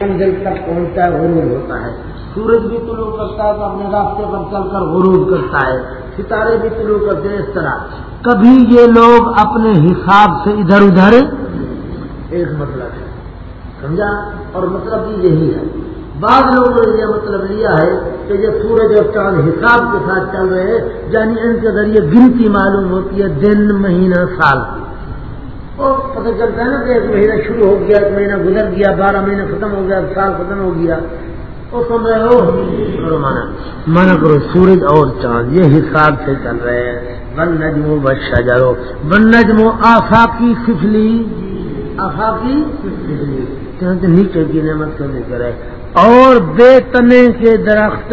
دل تک پہنچتا ہے غروب ہوتا ہے۔ سورج بھی طلوع کرتا ہے تو اپنے راستے پر چل کر غروب کرتا ہے۔ ستارے بھی طلوع کرتے ہیں اس طرح۔ کبھی یہ لوگ اپنے حساب سے ادھر ادھر ایک مطلب ہے۔ سمجھا؟ اور مطلب بھی یہی ہے۔ بعض لوگوں نے یہ مطلب لیا ہے کہ یہ سورج اور چاند حساب کے ساتھ چل رہے ہیں یعنی ان کے ذریعے گنتی معلوم ہوتی ہے دن، مہینہ، سال کی۔ پتہ چلتا ہے نا کہ ایک مہینہ شروع ہو گیا ایک مہینہ گزر گیا بارہ مہینے ختم ہو گیا سال ختم ہو گیا۔ وہ سن رہے ہو؟ مانا مانا کرو سورج اور چاند یہ حساب سے چل رہے ہیں۔ بن نجمو بشا جارو بن نجمو آفاقی ففلی آفاقی ففلی نیچے کی نعمت کا ذکر ہے۔ اور بے تنے کے درخت۔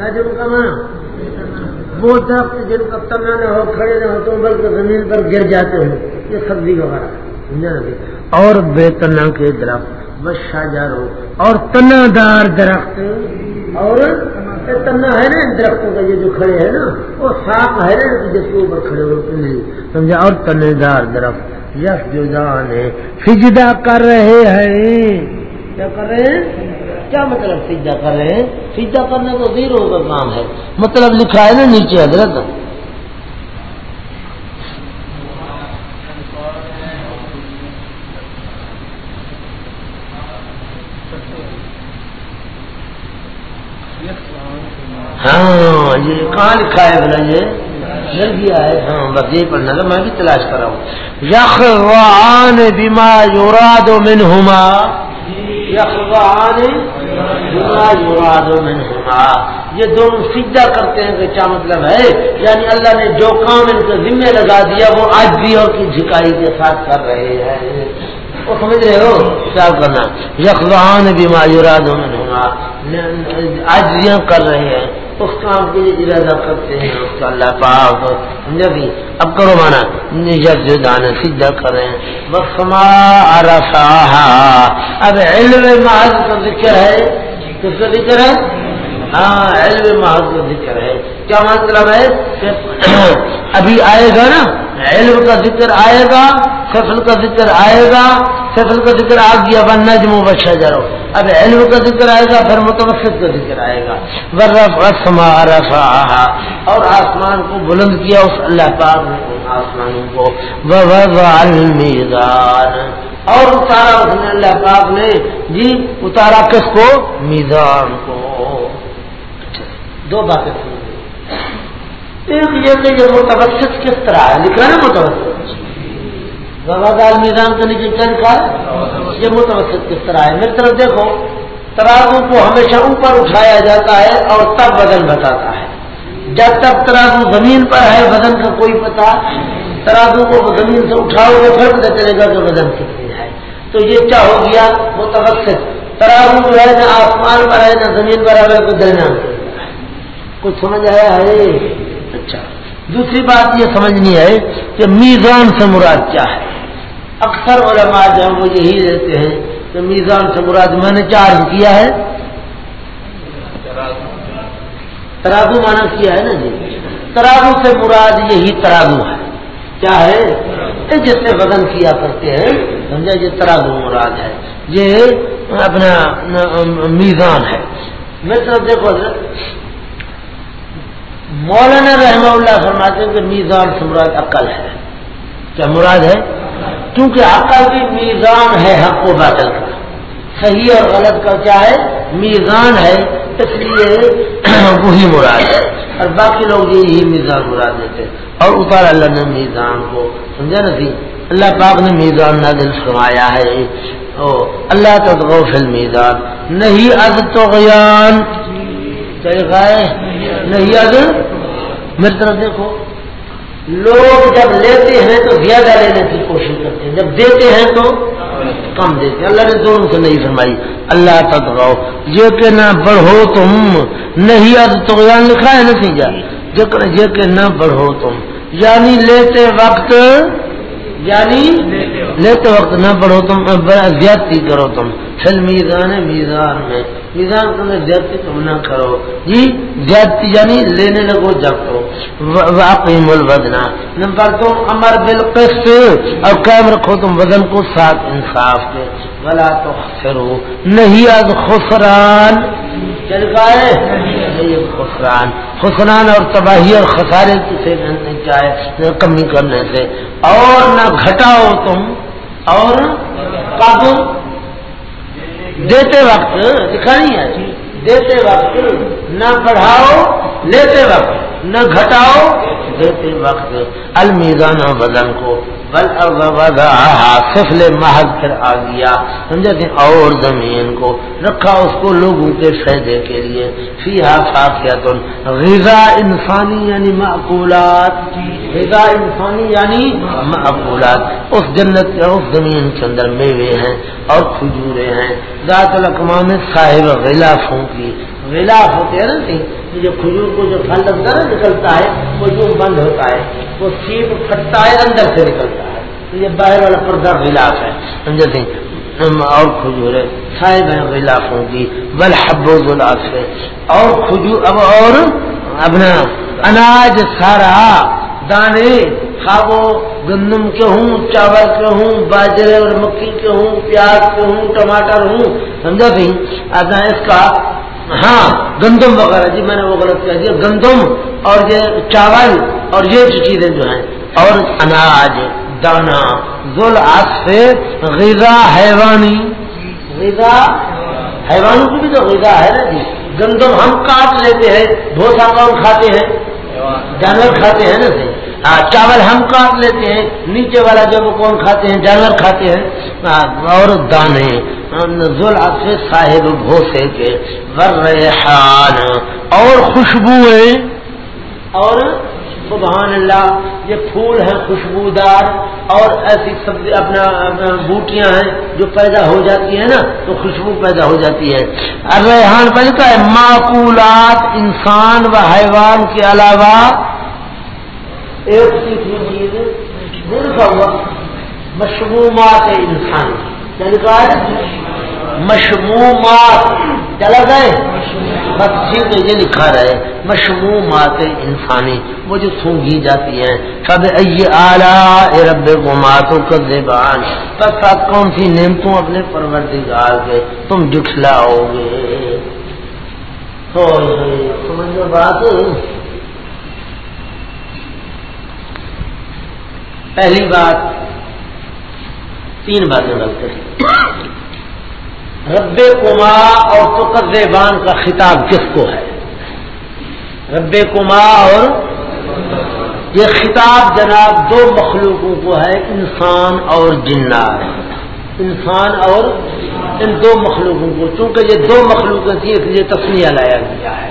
نجم کا مانا وہ درخت جن کا تنا نہ ہو کھڑے نہ ہو تو بلکہ زمین پر گر جاتے ہو یہ سبزی وغیرہ اور بے تنا کے درخت، بشا جارو۔ اور تنا دار درخت۔ اور تنا ہے نا درختوں کا، یہ جو کھڑے ہیں نا، وہ صاف ہے نا جس کے اوپر کھڑے ہوتے سمجھا؟ اور تنے دار درخت۔ یس، جو جان ہے۔ سجدہ کر رہے ہیں۔ کیا کر رہے ہیں؟ کیا مطلب سجدہ کر رہے ہیں؟ سجدہ کرنے کو زیرو کا کام ہے۔ مطلب لکھا ہے نا نیچے حضرت۔ یہ کہاں لکھا ہے بلا یہ مل گیا ہے ہاں بس یہ پڑھنا تھا، میں بھی تلاش کر رہا ہوں۔ یخوان بیما یوراد من ہوما یخوان بیما یوراد من ہوما یہ دونوں سجدہ کرتے ہیں کہ کیا مطلب ہے؟ یعنی اللہ نے جو کام ان کو ذمہ لگا دیا، وہ آج بھی اور کی جھکائی کے ساتھ کر رہے ہیں۔ وہ سمجھ رہے ہو؟ کیا کرنا؟ یخوان بیما یوراد من آج کر رہے ہیں۔ اس کام کے لیے ارادہ کرتے ہیں۔ اس کا اللہ پاک جبھی اب کرو مانا جو دانا سیدھا کر رہے رسا اب علم محض کا ذکر ہے۔ کس کا ذکر ہے؟ ہاں علم محض کا ذکر ہے۔ کیا مطلب ہے؟ کہ ابھی آئے گا نا، علم کا ذکر آئے گا، فصل کا ذکر آئے گا۔ فصل کا ذکر آ گیا بن نجم و بچا اب علم کا ذکر آئے گا، پھر متوسط کا ذکر آئے گا۔ رسما رفا اور آسمان کو بلند کیا اس اللہ پاک نے آسمانوں کو۔ میزان اور اتارا اس نے اللہ پاک نے۔ جی اتارا کس کو؟ میزان کو۔ اچھا، دو باتیں سن ایک یہ کہ یہ متوسط کس طرح ہے؟ لکھ رہا ہے متوسط۔ وبادال میزان کے نیچے چل کر یہ متوسط کس طرح ہے؟ میری طرف دیکھو ترازو کو ہمیشہ اوپر اٹھایا جاتا ہے اور تب وزن بتاتا ہے۔ جب تک ترازو زمین پر ہے، وزن کا کوئی پتا ترازو کو زمین سے اٹھاؤ گے، پھر پتہ چلے گا کہ وزن کتنی ہے۔ تو یہ کیا ہو گیا؟ متوسط۔ ترازو جو ہے، نہ آسمان پر ہے، نہ زمین پر ہے تو درمیان کچھ سمجھ آیا ہے؟ اچھا۔ دوسری بات یہ سمجھنی ہے کہ میزان سے مراد کیا ہے؟ اکثر علماء جو وہ یہی لیتے ہیں کہ میزان سے مراد میں نے چارج کیا ہے؟ ترازو مانا کیا ہے نا جی؟ ترازو سے مراد یہی ترازو ہے۔ کیا ہے؟ جس سے وزن کیا کرتے ہیں، سمجھا یہ ترازو مراد ہے۔ یہ اپنا میزان ہے۔ میں طرف دیکھو مولانا رحمہ اللہ فرماتے ہیں کہ میزان سے مراد عقل ہے۔ کیا مراد ہے؟ کیونکہ عقل میزان ہے حق و باطل کا۔ صحیح اور غلط کا کیا ہے؟ میزان ہے، اس لیے وہی مراد ہے۔ اور باقی لوگ یہی میزان مراد دیتے اور اوپر اللہ نے میزان کو، سمجھا نا سی اللہ پاک نے میزان نازل فرمایا ہے۔ او، اللہ تو فل میزان نہیں از تو غیان نہیں از؟ میری طرف دیکھو۔ لوگ جب لیتے ہیں تو زیادہ لینے کی کوشش کرتے ہیں۔ جب دیتے ہیں تو کم دیتے ہیں۔ اللہ نے ظلم سے نہیں فرمائی۔ اللہ تک یہ کہ نہ بڑھو تم۔ نہیں اب تو لکھا ہے نتیجہ۔ یہ کہ نہ بڑھو تم۔ یعنی لیتے وقت یعنی لیتے وقت نہ بڑھو تم زیادتی کرو تم۔ پھر میزان میزان میں۔ میزان کو زیادتی تم نہ کرو۔ جی زیادتی یعنی لینے لگو، جب کرو۔ واقعی الودنا نمبر دو، امر بالقسط۔ اور قائم رکھو تم وزن کو ساتھ انصاف کے۔ بلا تو خسرو نہیں از خسران۔ چل گئے خسران۔ خسران اور تباہی اور خسارے سے چاہے کمی کرنے سے۔ اور نہ گھٹاؤ تم۔ اور کب دیتے وقت دکھانی ہے جی، دیتے وقت نہ بڑھاؤ لیتے وقت، نہ گھٹاؤ دیتے وقت۔ المیزان وزن کو۔ بل سفل محض پھر آ گیا۔ سمجھا کہ اور زمین کو رکھا اس کو لوگوں کے فائدے کے لیے۔ فی حافظ غذا انسانی یعنی معقولات۔ غذا انسانی یعنی معقولات۔ اس جنت کے، اس زمین کے اندر میوے ہیں اور کھجورے ہیں۔ ذات القمام صاحب غلافوں کی غلاف ہوتے ہیں نا نہیں جو کھجور کو جو پھل لگتا ہے نکلتا ہے، وہ جو بند ہوتا ہے، وہ سیپ پھٹتا ہے، اندر سے نکلتا ہے۔ یہ باہر والا پردہ غلاف ہے۔ سمجھے اور کھجور ہے صاحب ہیں غلافوں کی بل حب و غلاف ہے۔ اور کھجور، اب اور؟ اپنا اناج سارا، دانے کھاو گندم کے ہوں، چاول کے ہوں، باجرے اور مکھی کے ہوں، پیاز کے ہوں، ٹماٹر ہوں۔ سمجھا سی اس کا ہاں گندم وغیرہ جی میں نے وہ غلط کہہ دیا گندم اور یہ چاول اور یہ جو چیزیں جو ہیں، اور اناج، دانا گل سے غذا، حیوانی۔ غذا، حیوانوں کی بھی تو غذا ہے نا جی۔ گندم ہم کاٹ لیتے ہیں بھوسا کون کھاتے ہیں؟ جانور کھاتے ہیں نا صحیح چاول ہم کاٹ لیتے ہیں، نیچے والا جو وہ کون کھاتے ہیں، جانور کھاتے ہیں۔ ہاں، اور دانے سے صاحب بھوسے کے ور اور خوشبوئیں، اور سبحان اللہ، یہ پھول ہیں، خوشبودار اور ایسی سبزی اپنا بوٹیاں ہیں جو پیدا ہو جاتی ہیں نا، تو خوشبو پیدا ہو جاتی ہے۔ ریحان بن کا ہے، معقولات انسان و حیوان کے علاوہ ایک چیز ہوا مشرومات انسان۔ یعنی لکھا ہے مشمومات۔ چلا گئے بس یہ لکھا رہے مشمومات انسانی، وہ جو سونگی جاتی ہیں۔ سب اعلیٰ رب گماتوں کا زبان بس آپ کون سی نعمتوں اپنے پروردگار کے تم جٹلاؤ گے تو سمجھو بات۔ پہلی بات، تین باتیں بولتے ہیں رب کما اور تقزیبان کا خطاب کس کو ہے؟ رب کما اور یہ خطاب جناب دو مخلوقوں کو ہے، انسان اور جنات انسان اور ان دو مخلوقوں کو، چونکہ یہ دو مخلوقیں تھیں، اس لیے تسلیہ لایا گیا ہے۔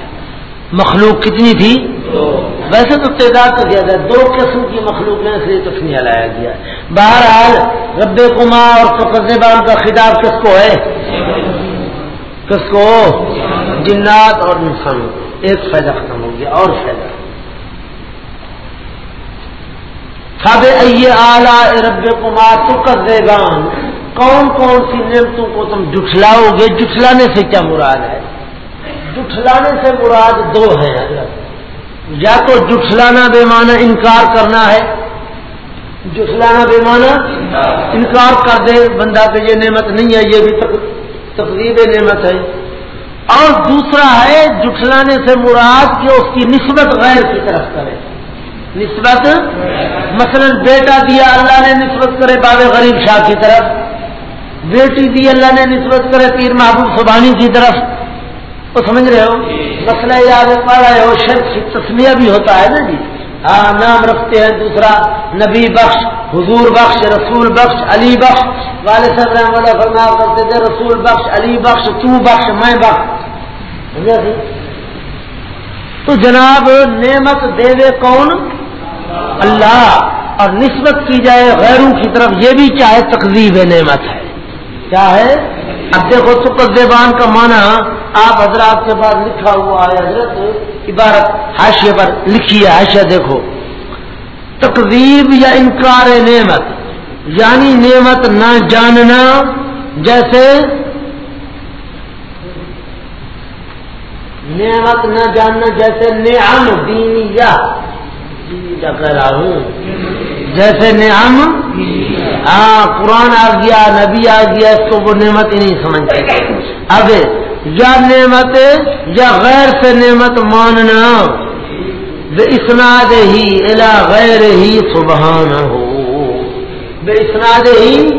مخلوق کتنی تھی؟ تو ویسے تو تعداد تو زیادہ دو قسم کی مخلوق ہیں اس لیے تسمیہ لایا گیا بہرحال رب کما اور تقزبان کا خطاب کس کو ہے؟ کس کو؟ جنات اور انسان۔ ایک فائدہ ختم ہو گیا، اور فائدہ۔ سب اعلی رب کما تقزبان کون کون سی نعمتوں کو تم جٹھلاؤ گے؟ جٹھلانے سے کیا مراد ہے؟ جٹھلانے سے مراد دو ہیں۔ یا تو جٹھلانا بے معنی انکار کرنا ہے؟ جٹھلانا بے معنی انکار کر دے بندہ کہ یہ نعمت نہیں ہے، یہ بھی تقریب نعمت ہے۔ اور دوسرا ہے، جٹھلانے سے مراد کہ اس کی نسبت غیر کی طرف کرے۔ نسبت مثلا بیٹا دیا اللہ نے نسبت کرے باب غریب شاہ کی طرف، بیٹی دی اللہ نے نسبت کرے پیر محبوب سبانی کی طرف۔ وہ سمجھ رہے ہو؟ مسئلہ یاد پا رہے ہو، شرک کی تسمیہ بھی ہوتا ہے نا جی۔ ہاں نام رکھتے ہیں، دوسرا نبی بخش، حضور بخش، رسول بخش، علی بخش۔ والد صاحب رحمۃ اللہ فرما کرتے تھے رسول بخش، علی بخش، تو بخش، میں بخش سمجھا جی؟ تو جناب، نعمت دے دے کون؟ اللہ۔ اور نسبت کی جائے غیروں کی طرف یہ بھی چاہے تقزیب نعمت ہے۔ کیا ہے؟ اب دیکھو سپر کا معنی آپ حضرات کے بعد لکھا ہوا ہے حضرت عبارت حاشیے پر لکھی ہے، حاشیہ دیکھو۔ تقریب یا انکار نعمت یعنی نعمت نہ جاننا، جیسے نعمت نہ جاننا، جیسے نعم دینی یا کہہ رہا ہوں۔ جیسے نعم ہاں قرآن آ گیا، نبی آ گیا، اس کو وہ نعمت ہی نہیں سمجھتے۔ اب یا نعمت یا غیر سے نعمت ماننا، بے اسناد ہی الا غیر ہی سبحان ہو بے اسناد ہی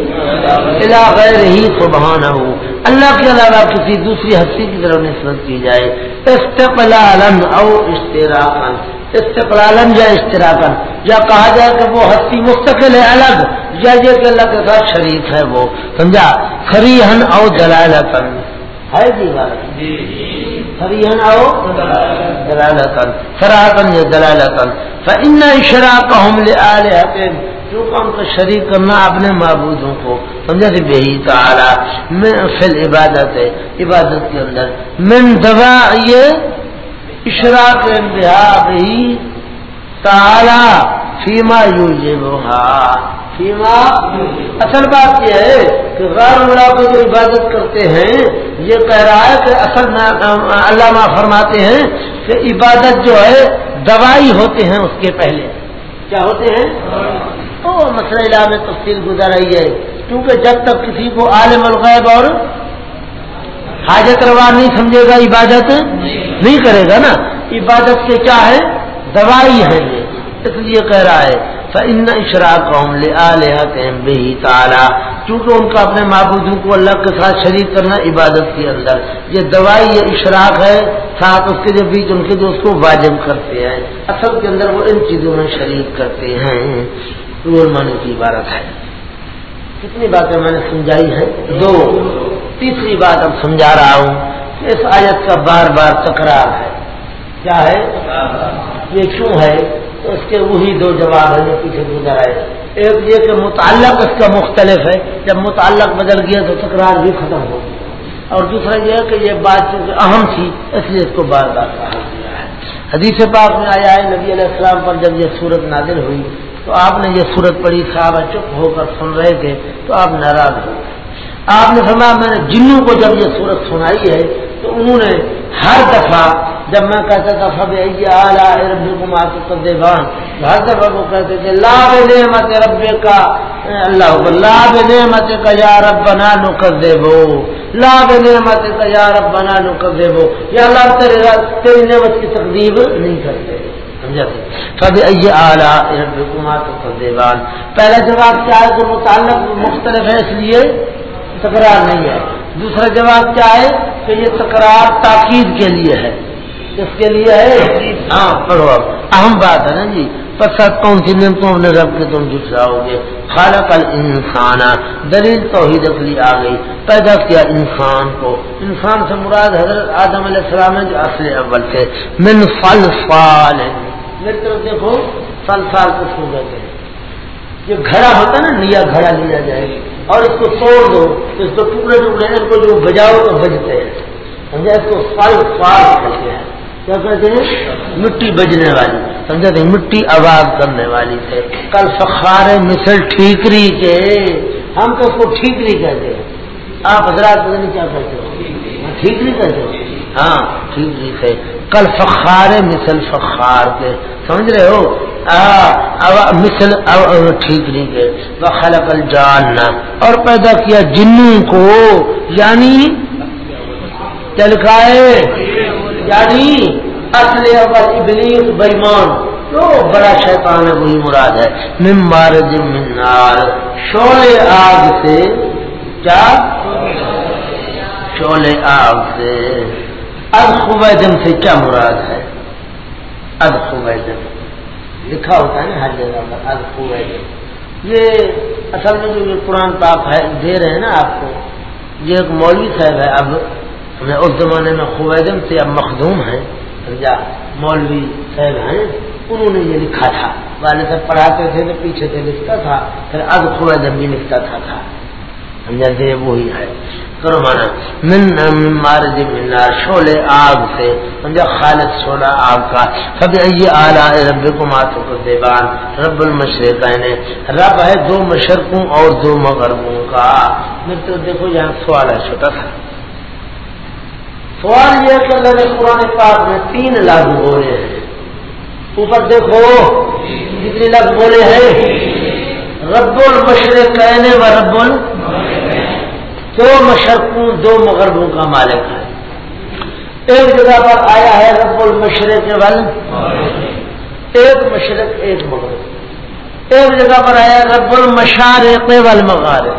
الا غیر ہی سبحان ہو اللہ کے علاوہ کسی دوسری ہستی کی طرف نسبت کی جائے۔ استقلال او اشتراکن استقلال یا اشتراکن یا کہا جائے کہ وہ ہستی مستقل ہے، الگ۔ یا یہ کہ اللہ کے ساتھ شریف ہے وہ۔ سمجھا؟ خریحن او دلالتن ہے جی بات فریحن او دلالتن فراہتن یا دلالتن فإن اشراکہم لآلہتن کیونکہ ان کا شریک کرنا اپنے معبودوں کو۔ سمجھا سی بہی تعالی۔ میں فل عبادت ہے۔ عبادت کے اندر۔ من دبا یہ اشراق انتہا بہی تعالی فیما یوجبہا اصل بات یہ ہے کہ غیر اللہ کو جو عبادت کرتے ہیں، یہ کہہ رہا ہے کہ اصل علامہ فرماتے ہیں کہ عبادت جو ہے، دوائی ہوتے ہیں اس کے پہلے۔ کیا ہوتے ہیں؟ تو مسئلہ میں تفصیل گزر رہی ہے۔ کیونکہ جب تک کسی کو عالم الغیب اور حاجت روا نہیں سمجھے گا، عبادت نہیں کرے گا نا۔ عبادت کے کیا ہے؟ دوائی ہے۔ یہ اس لیے کہہ رہا ہے ان اشراق قوم بہی تعالیٰ چونکہ ان کا اپنے معبودوں کو اللہ کے ساتھ شریک کرنا عبادت کے اندر۔ یہ دوائی، یہ اشراق ہے، ساتھ اس کے جو بیچ ان کے جو اس کو واجب کرتے ہیں۔ اصل کے اندر وہ ان چیزوں میں شریک کرتے ہیں۔ رول مانے کی عبارت ہے۔ کتنی باتیں میں نے سمجھائی ہیں؟ دو۔ تیسری بات اب سمجھا رہا ہوں۔ کہ اس آیت کا بار بار تکرار ہے۔ کیا ہے؟ یہ کیوں ہے؟ تو اس کے وہی دو جواب ہیں جو پیچھے گزر آئے۔ ایک یہ کہ متعلق اس کا مختلف ہے۔ جب متعلق بدل گیا تو تکرار بھی ختم ہو گیا اور دوسرا یہ ہے کہ یہ بات اہم تھی، اس لیے اس کو بار بار کہا گیا ہے۔ حدیث پاک میں آیا ہے، نبی علیہ السلام پر جب یہ صورت نازل ہوئی، تو آپ نے یہ صورت پڑھی، صحابہ چپ ہو کر سن رہے تھے، تو آپ ناراض ہو گئے۔ آپ نے فرمایا، میں نے جنوں کو جب یہ صورت سنائی ہے تو انہوں نے ہر دفعہ جب میں کہتا تھا فب کو دیوان ہر دفعہ وہ کہتے تھے لاب نعمت رب کا اللہ لاب نعمت کا یا رب بنا نو کر دے بو لاب نعمت کا یا رب بنا نو کر دے بو یا اللہ تیرے تیری نعمت کی تقدیب نہیں کرتے سب اعلیٰ دیوان پہلا جواب کیا ہے؟ جو متعلق مختلف ہے اس لیے تکرار نہیں ہے۔ دوسرا جواب کیا ہے کہ یہ تکرار تاکید کے لیے ہے۔ اس کے لیے ہے؟ ہاں پڑھو اب۔ اہم بات ہے نا جی۔ پسند کون سی نعمتوں نے رب کے تم جٹھاؤ گے۔ خالق الانسان، دلیل توحید اصلی آ گئی۔ پیدا کیا انسان کو۔ انسان سے مراد حضرت آدم علیہ السلام ہے جو اصل اول سے من فل فال میری طرف دیکھو فل فال کچھ ہو جاتے ہیں یہ گھڑا ہوتا ہے نا، نیا گھڑا لیا جائے اور اس کو توڑ دو، اس کو ٹکڑے ٹکڑے ان کو جو بجاؤ تو بجتے ہیں۔ سمجھا؟ اس کو فل فال کہتے ہیں۔ کیا کہتے ہیں؟ مٹی بجنے والی۔ سمجھا؟ تھے مٹی آواز کرنے والی تھے کل فخار مثل ٹھیکری کے ہم تو اس کو ٹھیکری کہتے ہیں۔ آپ حضرات پتہ نہیں کیا کہتے ہو؟ ٹھیکری کہتے ہو؟ ہاں ٹھیکری تھے کل فخار مثل فخار کے۔ سمجھ رہے ہو؟ مثل ٹھیک ٹھیکری کے۔ خلق الجان۔ اور پیدا کیا جنوں کو۔ یعنی چلکائے یعنی اصل اول ابلیس بےمان۔ تو بڑا شیطان ہے، وہی مراد ہے۔ ممبار منار شولے آگ سے۔ کیا؟ شولے آگ سے۔ اد خوبیدم سے کیا مراد ہے؟ اد خوبیدم لکھا ہوتا ہے نا ہر جگہ پر اد خوبیدم یہ اصل میں جو یہ قرآن پاک دے رہے ہیں نا آپ کو۔ یہ ایک مولوی صاحب ہے اب۔ میں اس زمانے میں خویدم سے اب مخدوم ہیں۔ سمجھا؟ مولوی صاحب ہیں۔ انہوں نے یہ لکھا تھا۔ والد صاحب پڑھاتے تھے تو پیچھے سے لکھتا تھا۔ پھر اب خویدم بھی لکھتا تھا سمجھا سے وہی ہے۔ کرو من مارج منار شولے آگ سے سمجھا خالد شولہ آگ کا سب یہ آلہ رب کو ماتو کو دیوان رب المشرق رب ہے دو مشرقوں اور دو مغربوں کا۔ میرے تو دیکھو یہاں سوال ہے، چھوٹا تھا سوال یہ کہ اللہ نے قرآن پاک میں تین لاگو ہو رہے ہیں۔ اوپر دیکھو، کتنی لفظ بولے ہیں؟ رب المشرق کہنے و رب ال دو مشرقوں، دو مغربوں کا مالک ہے۔ ایک جگہ پر آیا ہے رب المشرق ول ایک مشرق، ایک مغرب۔ ایک جگہ پر آیا رب المشارق والمغارب۔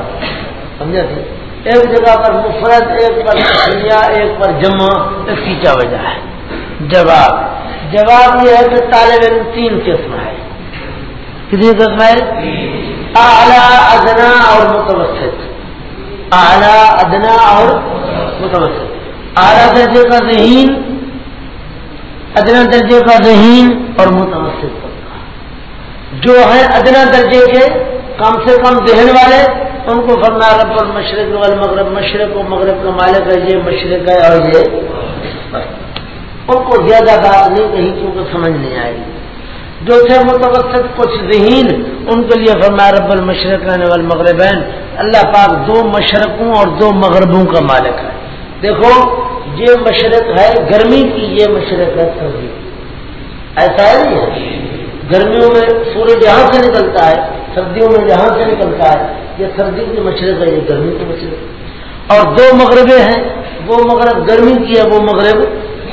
سمجھا تھے؟ ایک جگہ پر مفرد، ایک پر دنیا ایک پر جمع۔ اس کی کیا وجہ ہے؟ جواب۔ جواب یہ ہے کہ طالب علم تین قسم ہے کتنی قسم ہے اعلیٰ، ادنا اور متوسط۔ اعلیٰ ادنا اور متوسط۔ اعلیٰ درجے کا ذہین، ادنا درجے کا ذہین اور متوسط۔ جو ہے ادنا درجے کے کم سے کم ذہن والے، ان کو فرما رب اور مشرق والمغرب، مشرق و مغرب کا مالک ہے یہ مشرق ہے اور یہ ان کو زیادہ بات نہیں کہیں کیونکہ سمجھ نہیں آئے گی۔ جو تھے متوسط کچھ ذہین، ان کے لیے فرما رب المشرق والمغربین، اللہ پاک دو مشرقوں اور دو مغربوں کا مالک ہے۔ دیکھو، یہ مشرق ہے، گرمی کی یہ مشرق ہے سردی ایسا ہے نہیں گرمیوں میں سورج یہاں سے نکلتا ہے، سردیوں میں یہاں سے نکلتا ہے۔ یہ سردی کی مشرق ہے، یہ گرمی کی مشرق اور دو مغربیں ہیں، وہ مغرب گرمی کی ہے، وہ مغرب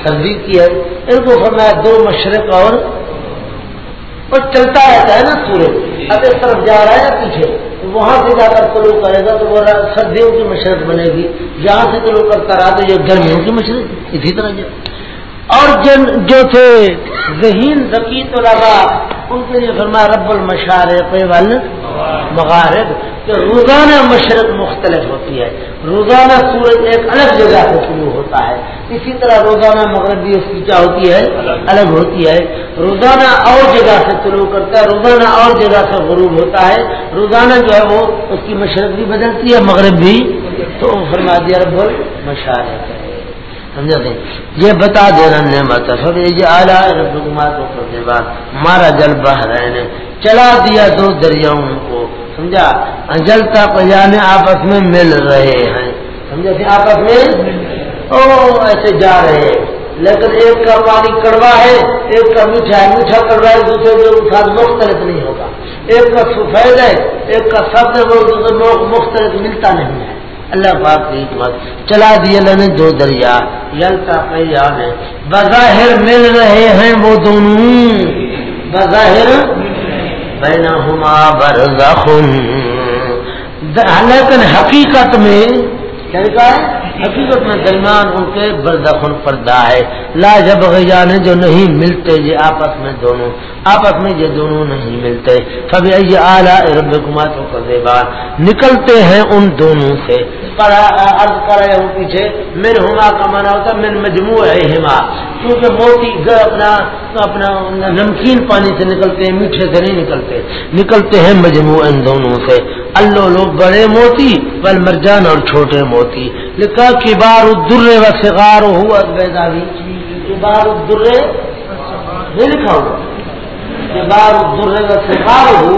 سردی کی ہے۔ ان کو فرمایا دو مشرق اور اور چلتا رہتا ہے نا سورج اب اس طرف جا رہا ہے پیچھے؟ وہاں سے جا کر کلو کرے گا تو وہ سردیوں کی مشرق بنے گی۔ جہاں سے کلو کرتا رہا تو یہ گرمیوں کی مشرق۔ اسی طرح اور جن جو تھے ذہین ذکی تو لگا ان کے لیے فرما رب المشارق مغارب کہ روزانہ مشرق مختلف ہوتی ہے، روزانہ سورج ایک الگ جگہ سے شروع ہوتا ہے، اسی طرح روزانہ مغرب بھی اس کی کیا ہوتی ہے؟ الگ ہوتی ہے۔ روزانہ اور جگہ سے شروع کرتا ہے، روزانہ اور جگہ سے غروب ہوتا ہے۔ روزانہ جو ہے وہ اس کی مشرق بھی بدلتی ہے، مغرب بھی۔ تو فرما دیا رب مشارق ہے سمجھا دیں؟ یہ بتا دینا نعمت سب یہ اعلیٰ مارا جل بہ رہے نے چلا دیا دو دریاؤں کو۔ سمجھا؟ جل تک یعنی آپس میں مل رہے ہیں۔ سمجھا؟ تھے آپس میں او ایسے جا رہے ہیں۔ لیکن ایک کا پانی کڑوا ہے، ایک کا میٹھا ہے۔ میٹھا کڑوا ہے، دوسرے کے ساتھ مختلف نہیں ہوگا۔ ایک کا سفید ہے، ایک کا سب مختلف ملتا نہیں ہے۔ اللہ پاک کی حکمت چلا دی اللہ نے دو دریا یلتا پیا ہے۔ بظاہر مل رہے ہیں وہ دونوں۔ بظاہر بینا ہما برزخن لیکن حقیقت میں، کیا ہے حقیقت میں درمیان ان کے بردخن پردہ ہے۔ لا جب جانے جو نہیں ملتے، یہ آپس میں دونوں آپس میں یہ دونوں نہیں ملتے۔ کبھی یہ اعلیٰ رب کماتوں کا دیوار نکلتے ہیں ان دونوں سے۔ عرض کر رہے ہوں پیچھے، من ہما کا مانا ہوتا ہے من مجموع ہے ہما کیونکہ موتی اپنا اپنا نمکین پانی سے نکلتے ہیں، میٹھے سے نہیں نکلتے۔ نکلتے ہیں مجموع ان دونوں سے۔ اللہ لوگ بڑے موتی، بل مرجان اور چھوٹے موتی۔ لکھا کہ بار در و سگار ہوا بیداوی کبار در نہیں لکھا ہوا کہ بار در و سگار ہو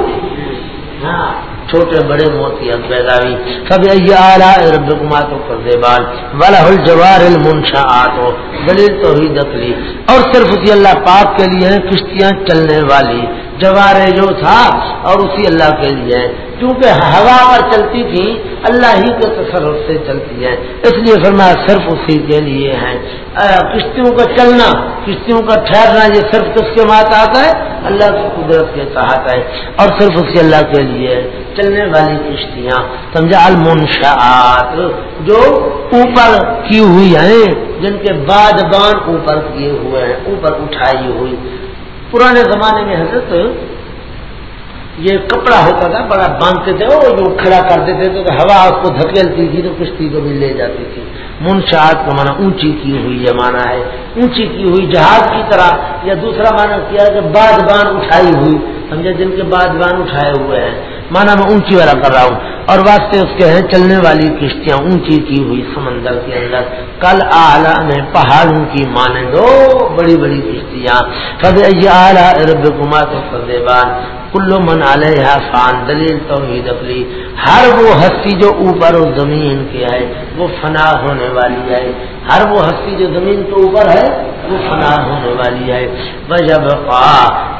ہاں چھوٹے بڑے موتی پیداوی کبھی اعلیٰ رب کماتوں کر دے بال والا جوار المنشا آٹو دلیل تو ہی اور صرف اسی اللہ پاک کے لیے ہیں کشتیاں چلنے والی جوارے جو تھا اور اسی اللہ کے لیے۔ کیونکہ ہوا پر چلتی تھی، اللہ ہی کے تصرف سے چلتی ہے۔ اس لیے فرمایا صرف اسی کے لیے ہے۔ کشتیوں کا چلنا، کشتیوں کا ٹھہرنا، یہ صرف کس کے مات آتا ہے؟ اللہ کی قدرت کے تحت ہے۔ اور صرف اسی اللہ کے لیے چلنے والی کشتیاں۔ سمجھا؟ المنشآت، جو اوپر کی ہوئی ہیں، جن کے بعد بان اوپر کیے ہوئے ہیں، اوپر اٹھائی ہوئی۔ پرانے زمانے میں حضرت یہ کپڑا ہوتا تھا، بڑا باندھتے تھے، اور جو کھڑا کر دیتے تھے، تو ہوا اس کو دھکیلتی تھی، تو کشتی کو بھی لے جاتی تھی۔ منشاعت کا مانا اونچی کی ہوئی یہ مانا ہے۔ اونچی کی ہوئی جہاز کی طرح، یا دوسرا مانا کیا کہ بادبان اٹھائی ہوئی۔ سمجھے جن کے بادبان اٹھائے ہوئے ہیں۔ مانا میں اونچی والا کر رہا ہوں۔ اور واسطے اس کے ہیں چلنے والی کشتیاں اونچی کی ہوئی سمندر کے اندر۔ کل آلہ میں پہاڑوں کی مانے دو بڑی بڑی کشتیاں۔ کبھی اعلیٰ رب کمات کلو من علیہ فان دلیل توحید اقلی ہر وہ ہستی جو اوپر و زمین کے ہے، وہ فنا ہونے والی ہے۔ ہر وہ ہستی جو زمین کے اوپر ہے، وہ فنا ہونے والی ہے۔ وجب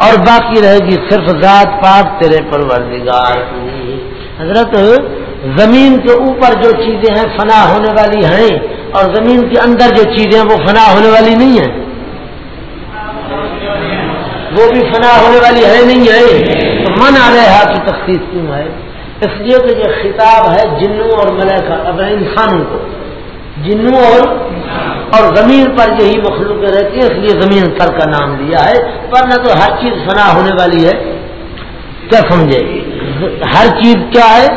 اور باقی رہے گی صرف ذات پاک تیرے پروردگار کی۔ حضرت، زمین کے اوپر جو چیزیں ہیں، فنا ہونے والی ہیں، اور زمین کے اندر جو چیزیں ہیں، وہ فنا ہونے والی نہیں ہیں۔ وہ بھی فنا ہونے والی ہے نہیں ہے۔ تو من آ کی تخصیص کیوں ہے؟ اس لیے کہ یہ خطاب ہے جنوں اور ملکہ اب انسانوں کو۔ جنوں اور اور زمین پر یہی مخلوق رہتی ہے، اس لیے زمین پر کا نام دیا ہے۔ ورنہ تو ہر چیز فنا ہونے والی ہے۔ کیا سمجھے؟ گی ہر چیز کیا ہے؟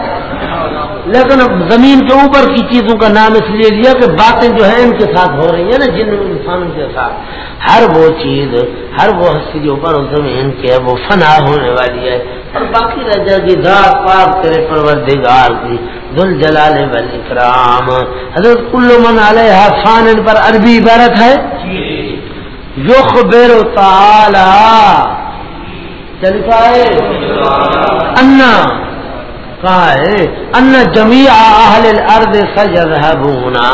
لیکن زمین کے اوپر کی چیزوں کا نام اس لیے لیا کہ باتیں جو ہیں ان کے ساتھ ہو رہی ہیں نا جن انسانوں کے ساتھ۔ ہر وہ چیز ہر وہ ہستی جو اوپر زمین کے وہ فنا ہونے والی ہے۔ اور باقی رہ جائے گی ذات پاک تیرے پروردگار کی دل جلال ولی کرام حضرت کل من علیہ فان ان پر عربی عبارت ہے۔ یخ بیر تعالی۔ چلتا ہے۔ انا کہا ہے ان جمی اہل الارض سیذهبونا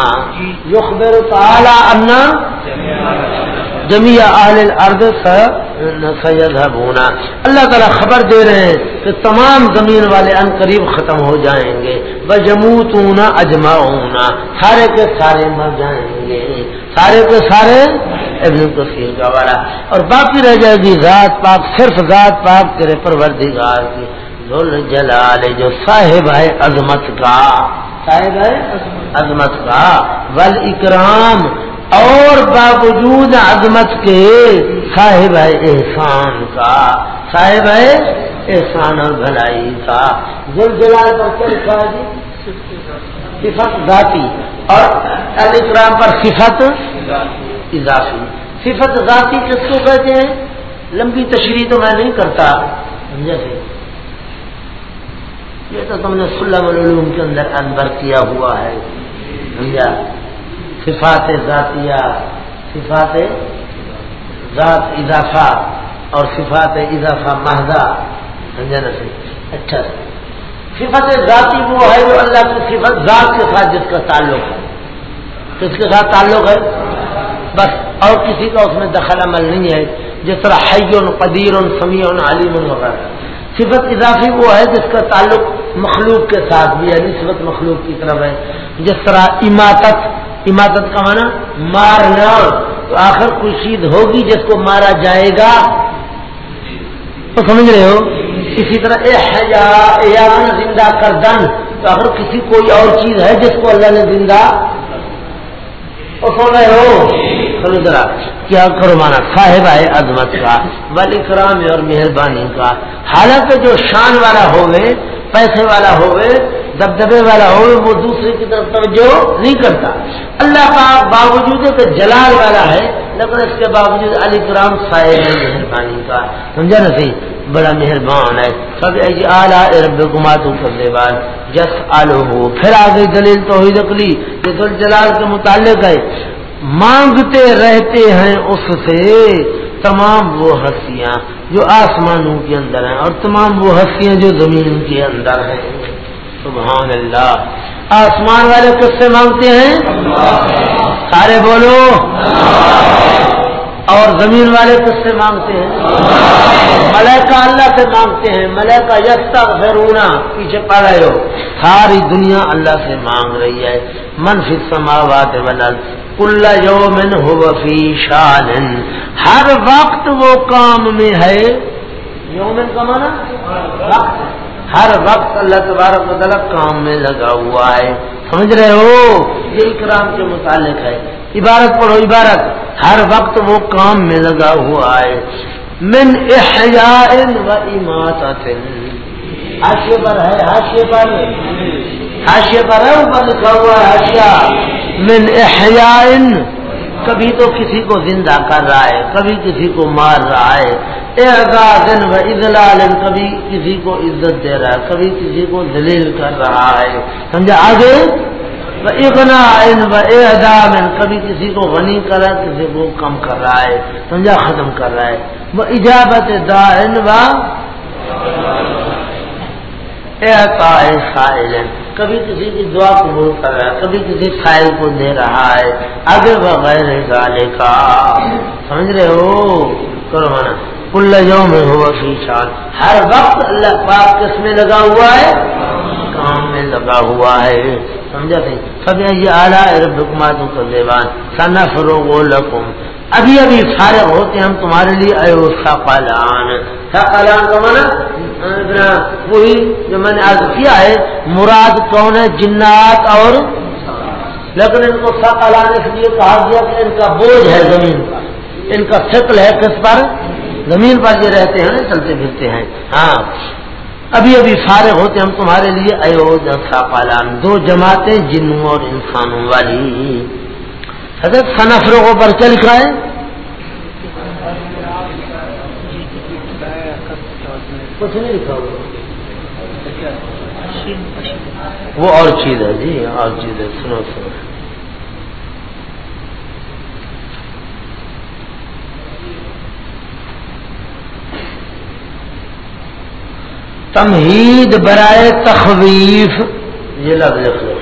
یخبر تعالی ان جمی اہل الارض سیذهبونا اللہ تعالی خبر دے رہے ہیں کہ تمام زمین والے ان قریب ختم ہو جائیں گے۔ بجموتون اجمعون سارے کے سارے مر جائیں گے۔ سارے کے سارے ابن کثیر کا والا۔ اور باقی رہ جائے گی ذات پاک صرف ذات پاک تیرے پروردگار کی۔ جلال جو صاحب ہے عظمت کا۔ صاحب ہے عظمت کا۔ ول اکرام اور باوجود عظمت کے صاحب ہے احسان کا۔ صاحب ہے احسان اور بھلائی کا۔ ذل جلال پر کیا جی؟ صفت ذاتی۔ اور اکرام پر صفت اضافی۔ صفت ذاتی کس کو کہتے ہیں؟ لمبی تشریح تو میں نہیں کرتا جیسے یہ تو تم نے سلم العلوم کے اندر انبر کیا ہوا ہے، سمجھا؟ صفات ذاتیہ، صفات ذات اضافہ اور صفات اضافہ محضا سمجھا نا اچھا۔ صفت ذاتی وہ ہے جو اللہ کی صفت ذات کے ساتھ جس کا تعلق ہے۔ کس کے ساتھ تعلق ہے؟ بس، اور کسی کا اس میں دخل عمل نہیں ہے، جس طرح حی قدیر، سمیع، علیم وغیرہ صفت اضافی وہ ہے جس کا تعلق مخلوق کے ساتھ بھی ہے یعنی نسبت مخلوق کی طرف ہے۔ جس طرح اماتت اماتت کا معنی مارنا، تو آخر کشید ہوگی، جس کو مارا جائے گا۔ تو سمجھ رہے ہو؟ اسی طرح اے زندہ کر دن تو آخر کسی کوئی اور چیز ہے جس کو اللہ نے زندہ ذرا، کیا کرو مانا؟ صاحب ہے عظمت کا، ولی کرام اور مہربانی کا۔ حالانکہ جو شان والا ہوئے، پیسے والا ہوئے، دبدبے والا ہوئے، وہ دوسرے کی طرف توجہ نہیں کرتا۔ اللہ کا باوجود کہ جلال والا ہے، لیکن اس کے باوجود علی کرام صاحب ہے مہربانی کا۔ سمجھا نا سی بڑا مہربان ہے۔ سب اعلیٰ رب گماتوں بعد جس آلو ہو پھر آگے دلیل توحید اکلی یہ جلال کے متعلق ہے۔ مانگتے رہتے ہیں اس سے تمام وہ ہستیاں جو آسمانوں کے اندر ہیں اور تمام وہ ہستیاں جو زمین کے اندر ہیں۔ سبحان اللہ آسمان والے کس سے مانگتے ہیں؟ سارے بولو۔ اور زمین والے کس سے مانگتے ہیں۔ ملیکا اللہ سے مانگتے ہیں۔ ملیکا یستا غرونا پیچھے پڑ رہے ہو ساری دنیا اللہ سے مانگ رہی ہے۔ منفی سماوات ولد کل یومن ہو فی شان ہر وقت وہ کام میں ہے۔ یومن کا مانا وقت۔ ہر وقت اللہ تبارک مطلب کام میں لگا ہوا ہے۔ سمجھ رہے ہو؟ یہ اکرام کے متعلق ہے۔ عبارت پڑھو عبارت۔ ہر وقت وہ کام میں لگا ہوا ہے۔ من احیاء و اماتت۔ حاشیے پر ہے حاشیے پر۔ حاشیے پر ہے اوپر لکھا ہوا ہے حاشیہ۔ من احیاء کبھی تو کسی کو زندہ کر رہا ہے، کبھی کسی کو مار رہا ہے۔ اعزاز و اضلال کبھی کسی کو عزت دے رہا ہے، کبھی کسی کو دلیل کر رہا ہے۔ سمجھا؟ آگے؟ ابنا ان اعدام کبھی کسی کو غنی کر رہا ہے، کسی کو کم کر رہا ہے۔ سمجھا؟ ختم کر رہا ہے۔ وہ ایجابت دا ان و ایسا سائل کبھی کسی کی دعا قبول کر رہا ہے، کبھی کسی سائل کو دے رہا ہے آگے بغیر گالے کا سمجھ رہے ہو؟ کرو مانا۔ کل جو میں ہو شان۔ ہر وقت اللہ پاک کس میں لگا ہوا ہے؟ کام میں لگا ہوا ہے۔ سمجھا کہ سب یہ اعلیٰ رب حکماتوں کو دیوان سنا فروغ لکم۔ ابھی ابھی فارغ ہوتے ہم تمہارے لیے ایو سقلان سقلان کا مانا وہی جو میں نے آج کیا ہے، مراد کون ہے؟ جنات اور لیکن ان کو سقلان اس لیے کہا گیا کہ ان کا بوجھ ہے زمین پر۔ ان کا شکل ہے کس پر؟ زمین پر یہ رہتے ہیں، چلتے پھرتے ہیں۔ ہاں۔ ابھی ابھی فارغ ہوتے ہم تمہارے لیے۔ ایو سقلان دو جماعتیں جنوں اور انسانوں والی۔ حضرت فروغوں پر کیا لکھا ہے؟ کچھ نہیں لکھا وہ اور چیز ہے جی اور چیز ہے، سنو سنو۔ تمہید برائے تخویف، یہ لفظ لکھ لو۔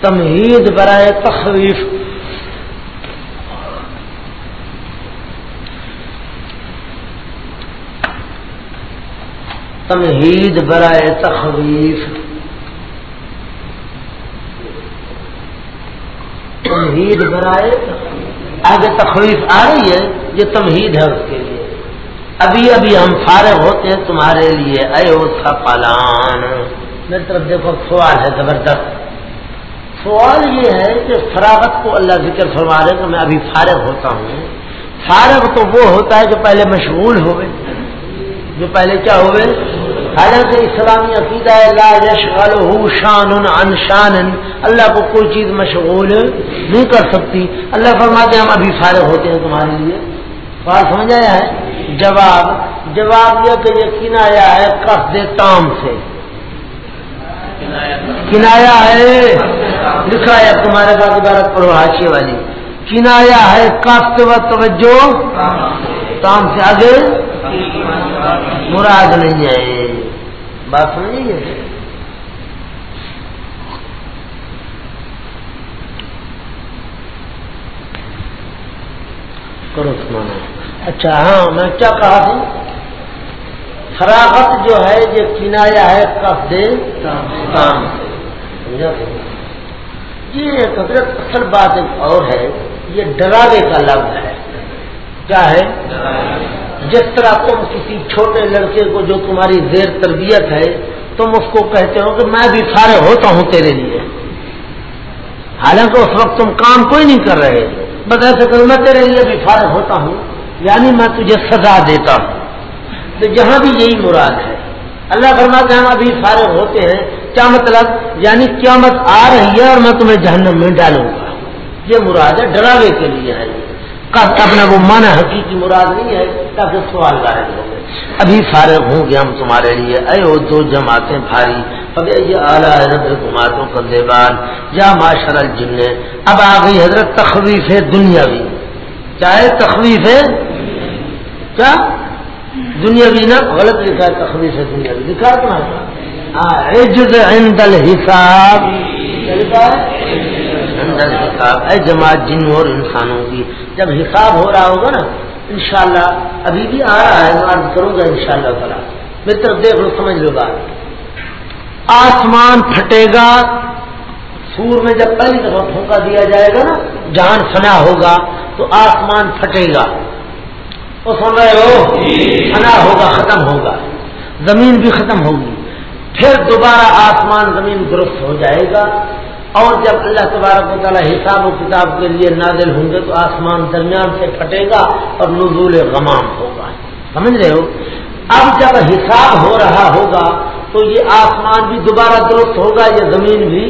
تمہید برائے تخویف۔ تمہید برائے تخویف۔ تمہید برائے آگے تخویف آ رہی ہے، یہ تمہید ہے اس کے لیے۔ ابھی ابھی ہم فارغ ہوتے ہیں، تمہارے لیے اے سا پالان میری طرف دیکھو، سوال ہے زبردست۔ سوال یہ ہے کہ فراغت کو اللہ ذکر فرما رہے کہ میں ابھی فارغ ہوتا ہوں۔ فارغ تو وہ ہوتا ہے جو پہلے مشغول ہوئے۔ جو پہلے کیا ہوئے؟ حالانکہ اسلامی عقیدہ لا یشغل شان ان شان اللہ کو کوئی چیز مشغول نہیں کر سکتی۔ اللہ فرماتے ہم ابھی فارغ ہوتے ہیں تمہارے لیے۔ بات سمجھ آیا ہے؟ جواب جواب یہ کہ یقین آیا ہے قصد تام سے۔ کنایا ہے، لکھا ہے تمہارے پاس عبارت پڑھو حاشی والی۔ کنایا ہے قصد و توجہ تام سے آگے مراد نہیں ہے۔ بات سمجھیے کرو سمانا اچھا ہاں میں کیا کہا تھا؟ فراغت جو ہے یہ کنایا ہے کف دے کام۔ یہ حضرت اصل بات ایک اور ہے۔ یہ ڈراوے کا لفظ ہے۔ کیا ہے؟ جس طرح تم کسی چھوٹے لڑکے کو جو تمہاری زیر تربیت ہے، تم اس کو کہتے ہو کہ میں بھی فارغ ہوتا ہوں تیرے لیے۔ حالانکہ اس وقت تم کام کوئی نہیں کر رہے۔ بس ایسے کہ میں تیرے لیے بھی فارغ ہوتا ہوں یعنی میں تجھے سزا دیتا ہوں۔ تو جہاں بھی یہی مراد ہے۔ اللہ فرماتے ہیں، ہم ابھی فارغ ہوتے ہیں۔ کیا مطلب؟ یعنی قیامت آ رہی ہے اور میں تمہیں جہنم میں ڈالوں گا۔ یہ مراد ہے، ڈراوے کے لیے ہے۔ اپنا وہ مانا حقیقی مراد نہیں ہے، تاکہ سوال ظاہر ہو گئے ابھی فارغ ہوں گے ہم تمہارے لیے۔ اے وہ دو جماعتیں بھاری۔ اب یہ اعلیٰ حضرت جماعتوں کا دیوان۔ یا معاشر الجن۔ اب آ گئی حضرت تخویف ہے دنیاوی۔ چاہے تخویف ہے کیا؟ دنیاوی نا غلط لکھا ہے، تخویف ہے دنیاوی۔ لکھا ہے تمہارا عند الحساب۔ لکھا ہے؟ حساب، اے جماعت جن اور انسانوں کی۔ جب حساب ہو رہا ہوگا نا، انشاءاللہ ابھی بھی آ رہا ہے، میں عرض کروں گا ان شاء اللہ تعالیٰ۔ میری طرف دیکھ لو، سمجھ لو بات۔ آسمان پھٹے گا، سور میں جب پہلی دفعہ پھونکا دیا جائے گا نا، جہان فنا ہوگا، تو آسمان پھٹے گا۔ وہ سن رہے ہو؟ فنا ہوگا، ختم ہوگا۔ زمین بھی ختم ہوگی۔ پھر دوبارہ آسمان زمین درست ہو جائے گا۔ اور جب اللہ تبارک و تعالیٰ حساب و کتاب کے لیے نازل ہوں گے تو آسمان درمیان سے پھٹے گا اور نزول غمام ہوگا۔ سمجھ رہے ہو؟ اب جب حساب ہو رہا ہوگا تو یہ آسمان بھی دوبارہ درست ہوگا یہ زمین بھی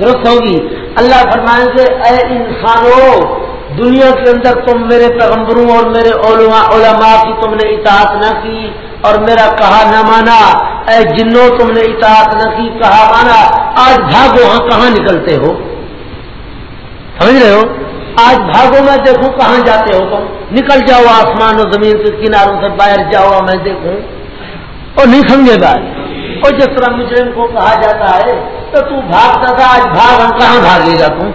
درست ہوگی؟ اللہ فرمائیں گے اے انسانوں دنیا کے اندر تم میرے پیغمبروں اور میرے علماء کی تم نے اطاعت نہ کی اور میرا کہا نہ مانا، اے جنو تم نے اطاعت نہ کی، کہا مانا، آج بھاگو ہاں کہاں نکلتے ہو؟ سمجھ رہے ہو؟ آج بھاگو، میں دیکھوں کہاں جاتے ہو تم؟ نکل جاؤ آسمان و زمین کے کناروں سے، باہر جاؤ، میں دیکھوں۔ اور نہیں سمجھے بات۔ اور جس طرح مجرم کو کہا جاتا ہے، تو تو بھاگتا تھا، آج بھاگ ہم کہاں بھاگے گا تم؟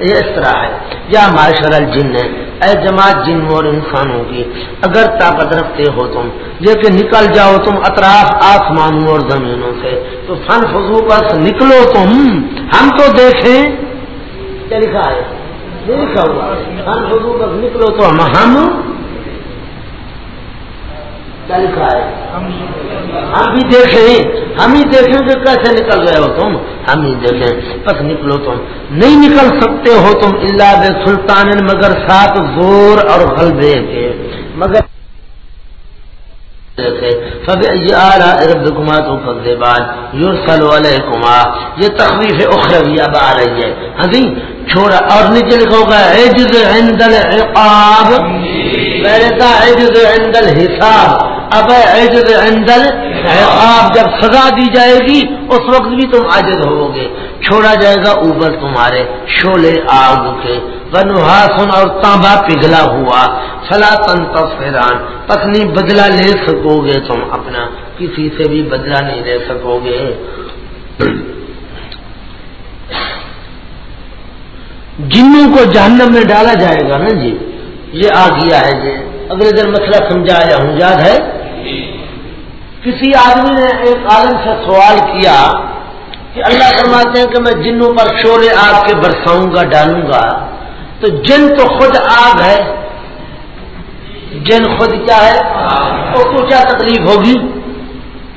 یہ اس طرح ہے۔ یا معاشر الجن ہے اے جماعت، جن اور انسانوں کی اگر طاقت رکھتے ہو تم، لیکن نکل جاؤ تم اطراف، آسمانوں اور زمینوں سے۔ تو فن فضو بس نکلو تم۔ ہم تو دیکھیں۔ کیا لکھا ہے؟ لکھا ہوا۔ فن فضو بس نکلو تو ہم ہم کیا لکھا ہے؟ ہم بھی دیکھیں ہم ہی دیکھیں کہ کیسے نکل گئے ہو تم؟ ہم ہی دیکھیں۔ بس نکلو تم۔ نہیں نکل سکتے ہو تم اللہ بے سلطان مگر ساتھ زور اور غلبے کے۔ مگر رب کما تو فضے باد یور سلو کما یہ تخلیف اخروی اب آ رہی ہے ہاں جی، چھوڑا اور نیچے لکھو گا، عجز عند العقاب۔ پہلے کا عجز عند الحساب۔ اب عجز اندل آپ جب سزا دی جائے گی، اس وقت بھی تم عجز ہو گے۔ چھوڑا جائے گا اوپر تمہارے، شولے آگ کے۔ بنوہاسن اور تانبا پگھلا ہوا۔ فلا تن تصفران پتنی بدلہ لے سکو گے تم اپنا۔ کسی سے بھی بدلہ نہیں لے سکو گے۔ جنوں کو جہنم میں ڈالا جائے گا نا جی یہ آ گیا ہے جی۔ اگلے دن مسئلہ سمجھایا ہوں، یاد ہے؟ کسی آدمی نے ایک عالم سے سوال کیا کہ اللہ فرماتے ہیں کہ میں جنوں پر شورے آگ کے برساؤں گا، ڈالوں گا۔ تو جن تو خود آگ ہے، جن خود کیا ہے؟ اس کو کیا تکلیف ہوگی۔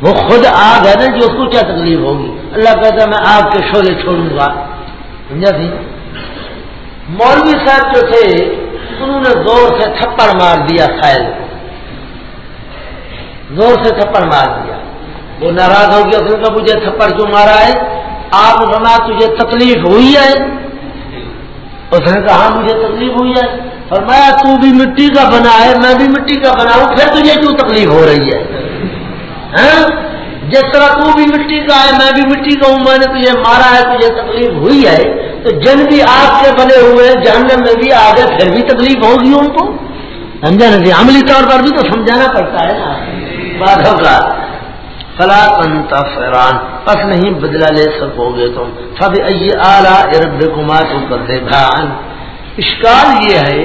وہ خود آگ ہے نا جی اس کو کیا تکلیف ہوگی۔ اللہ کہتا ہے میں آگ کے شورے چھوڑوں گا۔ سمجھا تھی مولوی صاحب جو تھے، انہوں نے زور سے تھپڑ مار دیا خیر زور سے تھپڑ مار دیا۔ وہ ناراض ہو گیا، اس نے کہا، مجھے تھپڑ کیوں مارا ہے؟ آپ سنا تجھے تکلیف ہوئی ہے۔ اس نے کہا ہاں، مجھے تکلیف ہوئی ہے۔ اور میں تو بھی مٹی کا بنا ہے، میں بھی مٹی کا بنا ہوں، پھر تجھے کیوں تکلیف ہو رہی ہے؟ ہاں؟ جس طرح تو بھی مٹی کا ہے، میں بھی مٹی کا ہوں، میں نے تجھے مارا ہے، تجھے تکلیف ہوئی ہے۔ تو جن بھی آپ کے بنے ہوئے جاننے میں بھی آگے پھر بھی تکلیف ہوگی ان کو۔ سمجھا نہیں جی، عملی طور پر بھی تو سمجھانا پڑتا ہے نا۔ بعد ہوگا فلا فران پس نہیں بدلا لے سکو گے تم۔ سب اعلیٰ ارب کمار تم کر دے بھان اشکال یہ ہے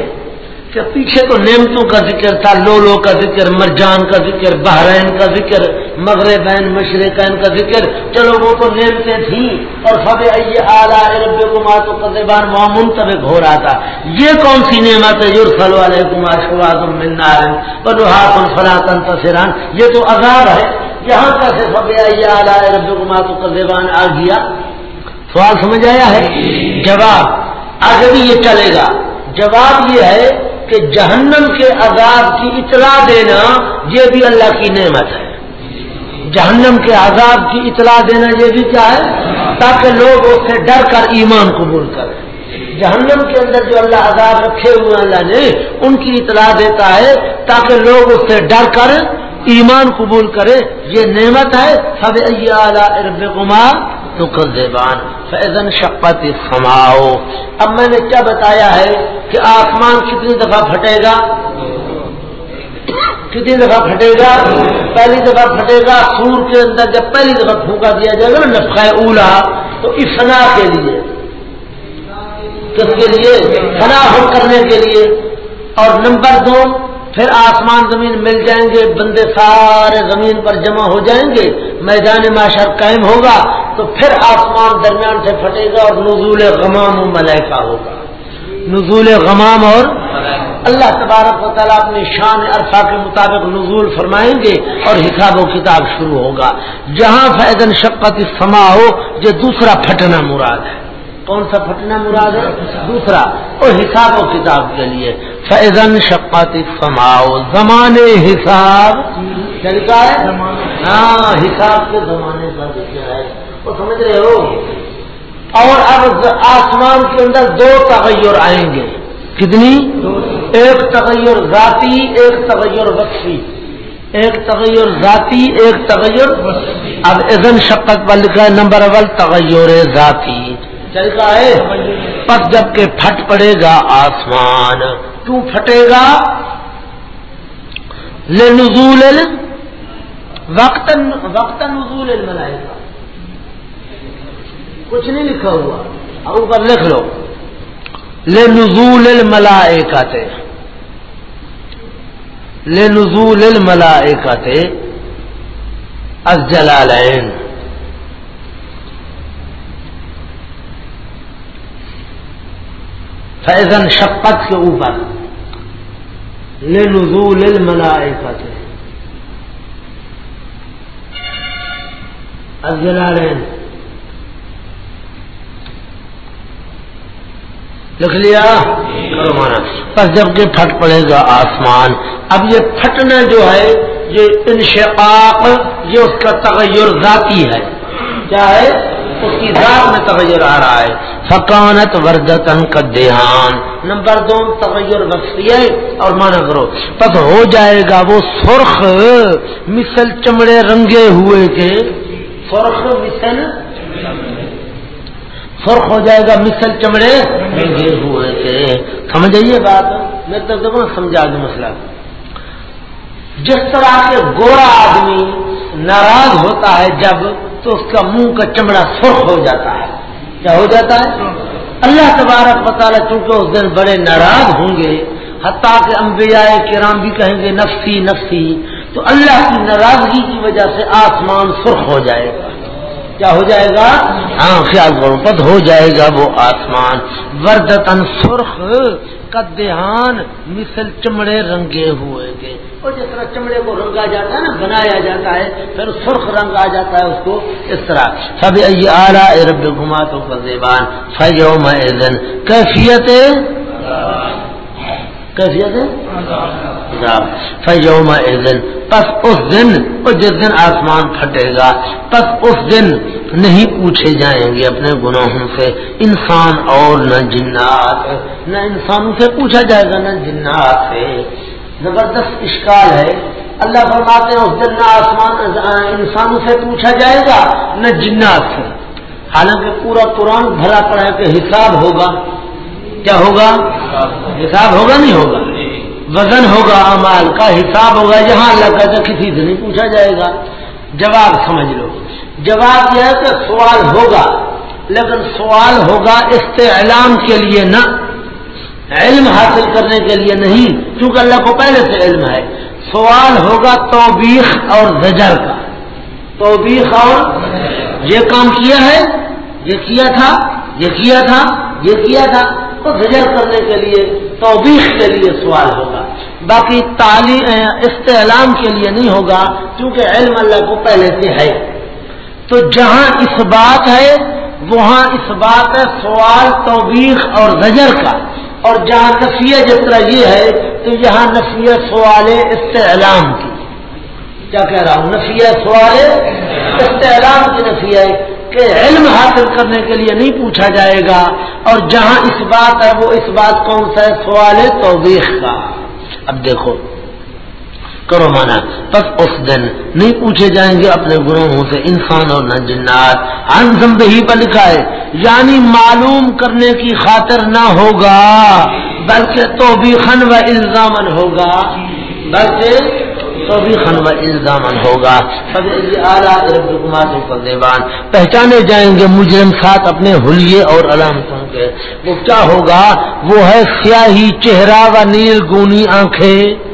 کہ پیچھے تو نعمتوں کا ذکر تھا لولو کا ذکر، مرجان کا ذکر، بحرین کا ذکر، مغربین، مشرقین کا ذکر۔ چلو وہ تو نعمتیں تھیں۔ اور فب اعلیٰ رب کمار تو وہاں منتبک ہو رہا تھا۔ یہ کون سی نعمت ہے؟ یور فلو علیہ کمار شواز ملنار فلاطن تصران یہ تو عذاب ہے۔ یہاں کیسے فب اعلیٰ رب کمار تو آ گیا۔ سوال سمجھ آیا ہے؟ جواب۔ آگے بھی یہ چلے گا۔ جواب یہ ہے کہ جہنم کے عذاب کی اطلاع دینا یہ بھی اللہ کی نعمت ہے۔ جہنم کے عذاب کی اطلاع دینا یہ بھی کیا ہے؟ تاکہ لوگ اس سے ڈر کر ایمان قبول کریں۔ جہنم کے اندر جو اللہ عذاب رکھے ہوئے اللہ نے، ان کی اطلاع دیتا ہے تاکہ لوگ اس سے ڈر کر ایمان قبول کرے، یہ نعمت ہے سب ارب کمار تو زبان فیضن شپت سماؤ اب میں نے کیا بتایا ہے کہ آسمان کتنی دفعہ پھٹے گا؟ کتنی دفعہ پھٹے گا؟ پہلی دفعہ پھٹے گا، سور کے اندر جب پہلی دفعہ پھونکا دیا جائے گا نا نفقہ اولا، تو افنا کے لیے۔ کس کے لیے؟ فنا کرنے کے لیے۔ اور نمبر دو پھر آسمان زمین مل جائیں گے، بندے سارے زمین پر جمع ہو جائیں گے، میدان معاشر قائم ہوگا، تو پھر آسمان درمیان سے پھٹے گا اور نزول غمام و ملائکہ ہوگا۔ نزول غمام اور اللہ تبارک و تعالیٰ اپنی شان عرفہ کے مطابق نزول فرمائیں گے اور حساب و کتاب شروع ہوگا۔ جہاں فیضن شقت سما ہو، یہ دوسرا پھٹنا مراد ہے۔ کون سا پھٹنا مراد ہے؟ دوسرا، اور حساب و کتاب کے لیے۔ فیضن شقت سماؤ زمان حساب یعنی چلتا ہے؟ ہاں حساب کے زمانے کا ذکر ہے۔ وہ سمجھ رہے ہو؟ اور اب آسمان کے اندر دو تغیر آئیں گے۔ کتنی؟ ایک تغیر ذاتی، ایک تغیر وقفی ایک تغیر ذاتی، ایک تغیر اب اذن شقت پر لکھا ہے نمبر اول تغیر ذاتی۔ چلتا ہے۔ پس جبکہ پھٹ پڑے گا آسمان، کیوں پھٹے گا؟ لے نزول وقت وقت نزول الملائکہ کچھ نہیں لکھا ہوا اور اوپر لکھ لو۔ لے نزول الملائکہ لے نزول الملائکہ از جلالین۔ فیضن شپت کے اوپر لے نزول الملائکہ از جلالین لکھ لیا؟ کرو مانا۔ بس جبکہ پھٹ پڑے گا آسمان۔ اب یہ پھٹنا جو ہے یہ انشقاق یہ اس کا تغیر ذاتی ہے۔ کیا ہے؟ اس کی ذات میں تغیر آ رہا ہے۔ فکانت وردتن کا دیہان نمبر دو، تغیر وقفی اور مانا کرو۔ بس ہو جائے گا وہ سرخ، مثل چمڑے رنگے ہوئے کے۔ سرخ، مثل؟ فرق ہو جائے گا مثل چمڑے رنگے ہوئے تھے سمجھائیے بات؟ میں تو سمجھا دوں مسئلہ۔ جس طرح سے گورا آدمی ناراض ہوتا ہے جب تو اس کا منہ کا چمڑا سرخ ہو جاتا ہے۔ کیا ہو جاتا ہے؟ اللہ تبارک بطالہ چونکہ اس دن بڑے ناراض ہوں گے، حتیٰ کہ انبیاء کرام بھی کہیں گے نفسی نفسی، تو اللہ کی ناراضگی کی وجہ سے آسمان سرخ ہو جائے گا۔ کیا ہو جائے گا؟ ہاں خیال کرو پت ہو جائے گا وہ آسمان۔ وردتن سرخ کدان مثل چمڑے رنگے ہوئے گے۔ اور جس طرح چمڑے کو رنگا جاتا ہے نا، بنایا جاتا ہے، پھر سرخ رنگ آ جاتا ہے اس کو اس طرح۔ سب اعلیٰ رب گھما تو زیبان فیوم کیفیت کیفیت فیوم پس اس دن، اور جس دن آسمان پھٹے گا، پس اس دن نہیں پوچھے جائیں گے اپنے گناہوں سے۔ انسان اور نہ جنات، نہ انسانوں سے پوچھا جائے گا، نہ جنات سے۔ زبردست اشکال ہے۔ اللہ فرماتے ہیں، اس دن نہ آسمان، انسانوں سے پوچھا جائے گا، نہ جنات سے۔ حالانکہ پورا قرآن بھرا پڑا ہے کہ حساب ہوگا۔ کیا ہوگا؟ حساب ہوگا نہیں ہوگا؟ وزن ہوگا امال کا حساب ہوگا۔ جہاں اللہ کا کسی سے نہیں پوچھا جائے گا۔ جواب سمجھ لو۔ جواب یہ ہے کہ سوال ہوگا، لیکن سوال ہوگا استعلام کے لیے، نہ علم حاصل کرنے کے لیے نہیں کیونکہ اللہ کو پہلے سے علم ہے۔ سوال ہوگا توبیخ اور زجر کا۔ توبیخ اور یہ کام کیا ہے؟ یہ کیا تھا؟ یہ کیا تھا؟ یہ کیا تھا؟ تو زجر کرنے کے لیے، توبیخ کے لیے سوال ہوگا۔ باقی تعلیم، استعلام کے لیے نہیں ہوگا کیونکہ علم اللہ کو پہلے سے ہے۔ تو جہاں اس بات ہے، وہاں اس بات ہے سوال، توبیخ اور زجر کا۔ اور جہاں نفیہ جس طرح یہ ہے، تو یہاں نفیہ سوال استعلام کی۔ کیا کہہ رہا ہوں؟ نفیہ سوال استعلام کی نفیہ کہ علم حاصل کرنے کے لیے نہیں پوچھا جائے گا، اور جہاں اس بات ہے وہ اس بات کون سا ہے؟ سوال توبیخ کا۔ اب دیکھو۔ کرو مانا بس اس دن نہیں پوچھے جائیں گے اپنے گروہوں سے انسان اور نہ جنات۔ انزم ہی پر لکھا ہے یعنی معلوم کرنے کی خاطر نہ ہوگا، بلکہ تو بھی خن و الزامن ہوگا۔ بلکہ تو بھی خنو الزامن ہوگا دیوان۔ پہچانے جائیں گے مجرم ساتھ اپنے حلیے اور علامتوں کے۔ وہ کیا ہوگا؟ وہ ہے سیاہی چہرہ و نیل گونی آنکھیں۔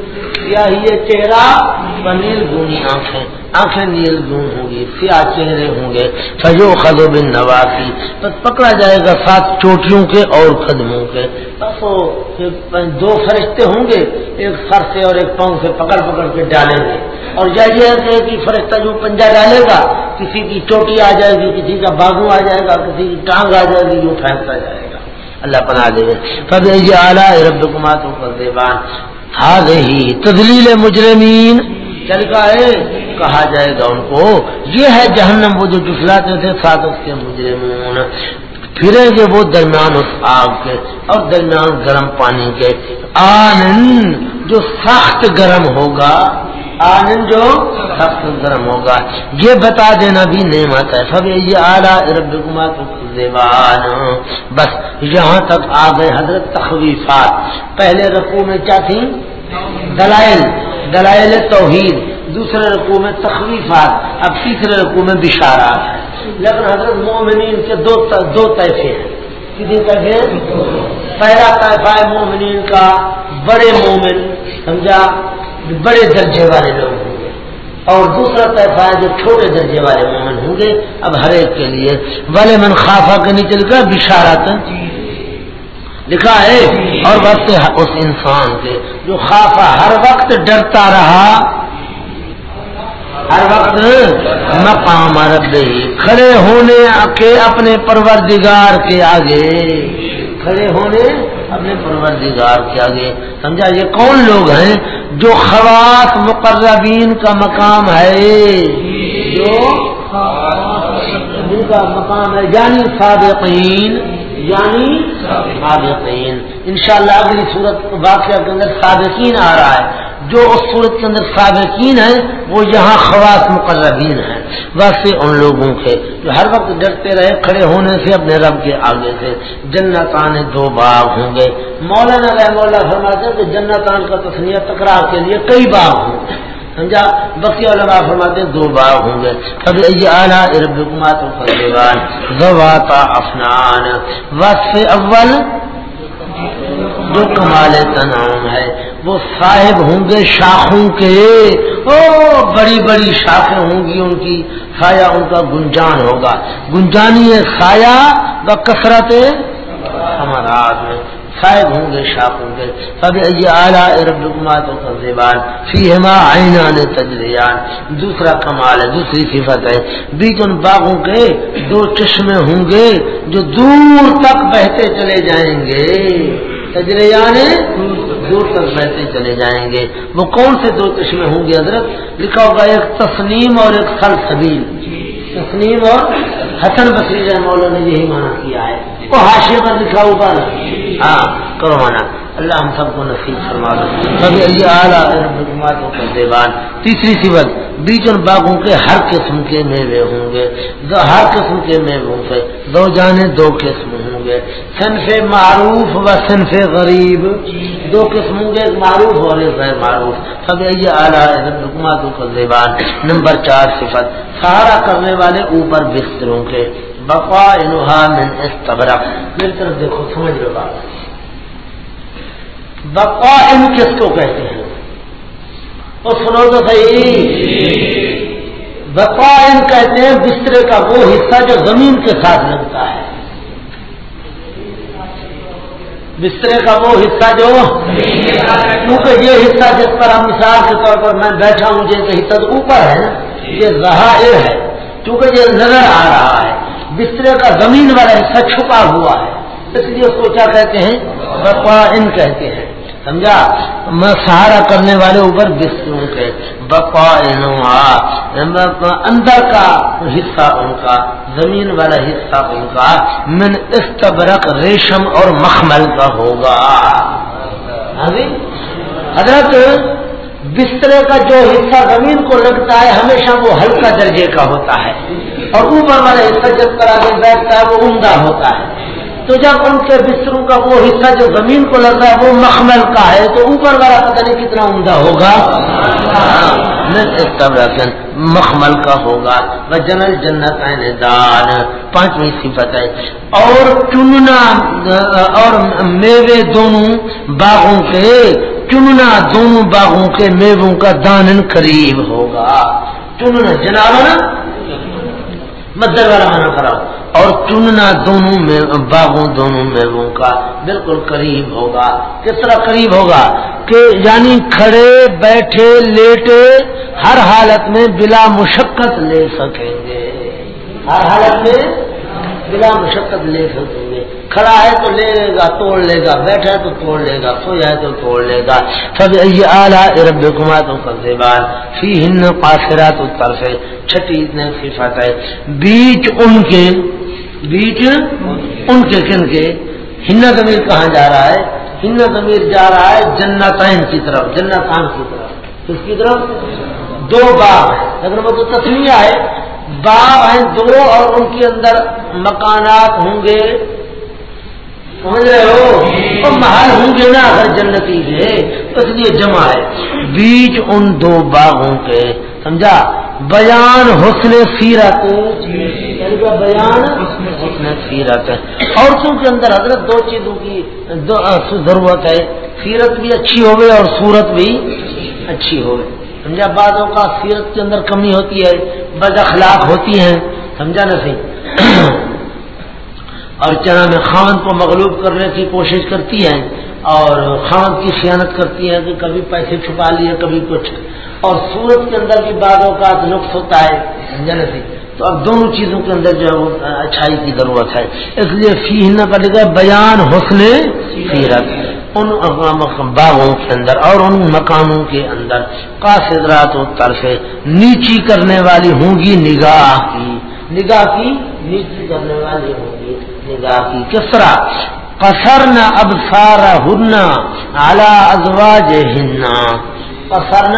سیاہی چہرہ نیل گونی آنکھیں آنکھیں نیل گون ہوں گی، سیاہ چہرے ہوں گے۔ فجو خدو بن نواسی بس پکڑا جائے گا سات چوٹیوں کے اور قدموں کے۔ بس وہ دو فرشتے ہوں گے، ایک سر سے اور ایک پاؤں سے پکڑ پکڑ کے ڈالیں گے۔ اور جیسے ہے کہ فرشتہ جو پنجا ڈالے گا، کسی کی چوٹی آ جائے گی، کسی کا باغو آ جائے گا، کسی کی ٹانگ آ جائے گی، جو پھینکتا جائے گا۔ اللہ پنا دے۔ گا یہ اعلیٰ رب کماتوں دیوان ہاں تدلیل مجرمین۔ چل کا ہے، کہا جائے گا ان کو، یہ ہے جہنم، وہ جو جسلاتے تھے سادت اس کے مجرمون۔ پھریں گے وہ درمیان اس آگ کے، اور درمیان گرم پانی کے۔ آنند جو سخت گرم ہوگا جو سخت گرم ہوگا۔ یہ بتا دینا بھی نعمت ہے۔ سب یہ اعلیٰ رب زبان بس یہاں تک آ گئے حضرت تخویفات۔ پہلے رقو میں کیا تھی؟ دلائل۔ دلائل توحید۔ دوسرے رقو میں تخویفات۔ اب تیسرے رقو میں بشارات۔ لیکن حضرت مومنین کے دو دو طیفے ہیں۔ کتنی طیفے پہلا طیفہ ہے مومنین کا، بڑے مومن، سمجھا؟ بڑے درجے والے لوگ ہوں گے اور دوسرا طیفہ ہے جو چھوٹے درجے والے مومن ہوں گے، اب ہر ایک کے لیے والے من خافا کے نکل کر بشارت۔ لکھا ہے، اور وقت اس انسان کے جو خافا ہر وقت ڈرتا رہا۔ ہر وقت مقام رب کھڑے ہونے کے اپنے پروردگار کے آگے۔ کھڑے ہونے اپنے پروردگار کے آگے سمجھا، یہ کون لوگ ہیں جو خواص مقربین کا مقام ہے؟ جو جن کا مقام ہے یعنی صادقین یعنی صادقین انشاءاللہ اگلی صورت واقعہ کے اندر صادقین آ رہا ہے۔ جو اس صورت کے اندر سابقین ہیں، وہ یہاں خواص مقربین ہیں۔ ویسے ان لوگوں کے جو ہر وقت ڈرتے رہے، کھڑے ہونے سے اپنے رب کے آگے سے جنتان دو باغ ہوں گے۔ مولانا رحم اللہ فرماتے ہیں کہ جنتان کا تسنیہ تکرار کے لیے کئی باغ ہوں گے۔ سمجھا؟ بقی علماء فرماتے ہیں دو باغ ہوں گے۔ زواتا افنان وصف اول جو کمال تنام ہے۔ وہ صاحب ہوں گے شاخوں کے۔ او، بڑی بڑی شاخیں ہوں گی ان کی۔ سایہ ان کا گنجان ہوگا۔ گنجانی ہے سایہ و کثرت ہمارا میں۔ صاحب ہوں گے شاخ ہوں گے اب یہ اعلیٰ رباتوں کا زیبان فی ہما آئینان تجریان۔ دوسرا کمال ہے، دوسری صفت ہے۔ بیچ ان باغوں کے دو چشمے ہوں گے جو دور تک بہتے چلے جائیں گے۔ تجریان دور تک بہتے چلے جائیں گے۔ وہ کون سے دو چشمے ہوں گے حضرت؟ لکھا ہوگا ایک تسنیم اور ایک سل سبیل۔ تسنیم اور حسن بصری مولا نے یہی مانا کیا ہے۔ وہ حاشے پر لکھا ہوگا۔ ہاں کرو مانا اللہ ہم سب کو نصیب فرما دو کبھی اعلیٰ کا دیوان۔ تیسری صفت بیچ ان باغوں کے ہر قسم کے میوے ہوں گے۔ ہر قسم کے میووں سے دو جانے دو قسم ہوں گے۔ صنف معروف و صنف غریب۔ دو قسم ہوں گے، ایک معروف اور ایک غیر معروف۔ سب یہ اعلیٰ حکومتوں کا زیبان۔ نمبر چار صفت۔ سہارا کرنے والے اوپر بستروں کے۔ بقا انہا من استبرق۔ میری طرف دیکھو، سمجھ لو بات۔ بقا ان کس کو کہتے ہیں؟ اور سنو تو صحیح۔ بقا کہتے ہیں بسترے کا وہ حصہ جو زمین کے ساتھ لگتا ہے۔ بسترے کا وہ حصہ جو کیونکہ یہ حصہ جس پر ہم مثال کے طور پر میں بیٹھا ہوں یہ حصہ اوپر ہے نا یہ ظاہر ہے، کیونکہ یہ نظر آ رہا ہے۔ بسترے کا زمین والا حصہ چھپا ہوا ہے۔ اس لیے اس کو کیا کہتے ہیں؟ بقا ان کہتے ہیں۔ سمجھا؟ میں سہارا کرنے والے اوپر بستروں کے بقا اندر کا حصہ ان کا، زمین والا حصہ ان کا، من استبرق ریشم اور مخمل کا ہوگا۔ ہاں جی؟ حضرت، بسترے کا جو حصہ زمین کو لگتا ہے، ہمیشہ وہ ہلکا درجے کا ہوتا ہے۔ اور اوپر والا حصہ جب کرا کے بیٹھتا ہے، وہ عمدہ ہوتا ہے۔ تو جب ان کے بستروں کا وہ حصہ جو زمین کو لگ رہا ہے، وہ مخمل کا ہے، تو اوپر والا پتہ نہیں کتنا عمدہ ہوگا۔ مخمل کا ہوگا۔ وہ جنل جنت دان پانچویں صفت ہے اور چننا، اور میوے دونوں باغوں کے، چننا دونوں باغوں کے میووں کا دانن قریب ہوگا۔ چننا جناب مدر والا مانا کراؤ اور چننا دونوں میں، باغوں دونوں میووں کا بالکل قریب ہوگا۔ کس طرح قریب ہوگا؟ کہ یعنی کھڑے، بیٹھے، لیٹے، ہر حالت میں بلا مشقت لے سکیں گے۔ ہر حالت میں بلا مشقت لے سکیں گے کھڑا ہے تو لے لے گا، توڑ لے گا، بیٹھا ہے تو توڑ لے گا، سویا ہے تو توڑ لے گا۔ سب یہ اعلیٰ رب حکومتوں کا زیبان فی ہند پاسرات اتر سے چھٹی اتنے صفت ہے۔ بیچ ان کے، بیچ ان کے کن کے۔ ہن ضمیر کہاں جا رہا ہے؟ ہن ضمیر جا رہا ہے جنتین کی طرف، جنتان کی طرف۔ کس کی طرف؟ دو باغ ہیں۔ لیکن وہ تو تصویر ہے باغ ہیں دو اور ان کے اندر مکانات ہوں گے۔ سمجھ رہے ہو؟ تو محل ہوں گے نا اگر جنتی ہے، اس لیے جمع ہے۔ بیچ ان دو باغوں کے، سمجھا؟ بیان حسن سیرت۔ یعنی بیان حسن سیرت۔ ہے عورتوں کے اندر حضرت دو چیزوں کی ضرورت ہے، سیرت بھی اچھی ہوگی اور صورت بھی اچھی ہوگی سمجھا بعدوں کا سیرت کے اندر کمی ہوتی ہے بد اخلاق ہوتی ہیں، سمجھا نا سی اور چنا میں خان کو مغلوب کرنے کی کوشش کرتی ہیں اور خان کی سیانت کرتی ہیں کہ کبھی پیسے چھپا لیے، کبھی کچھ۔ اور سورت کے اندر بھی بعض اوقات نقص ہوتا ہے، سمجھا سی تو اب دونوں چیزوں کے اندر جو ہے وہ اچھائی کی ضرورت ہے۔ اس لیے فی نہ پڑے گا بیان حسن سیرت ان باغوں کے اندر اور ان مکانوں کے اندر قاصدرات و طرف نیچی کرنے والی ہوں گی، نگاہ کی۔ نگاہ کی؟ نیچی کرنے والی ہوں گی۔ نگاہ کی کس طرح قصر نہ اب سارا ہننا اعلی ازواج ہننا قصر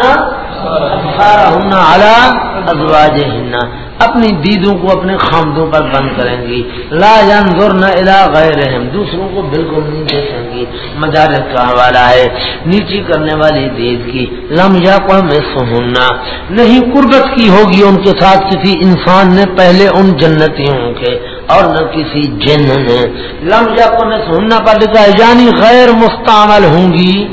سارا ہننا اعلیٰ ازواج ہننا اپنی دیدوں کو، اپنے خامدوں پر بند کریں گی۔ لا ینظر نہ الا غیر دوسروں کو بالکل نہیں دیکھیں گی۔ مجارت کا حوالہ ہے۔ نیچی کرنے والی دید کی۔ لم یا میں سہنا نہیں، قربت کی ہوگی ان کے ساتھ۔ کسی انسان نے پہلے ان جنتیوں کے اور نہ کسی جن نے۔ لم یا میں سہنا پر لکھا ہے یعنی غیر مستعمل ہوں گی۔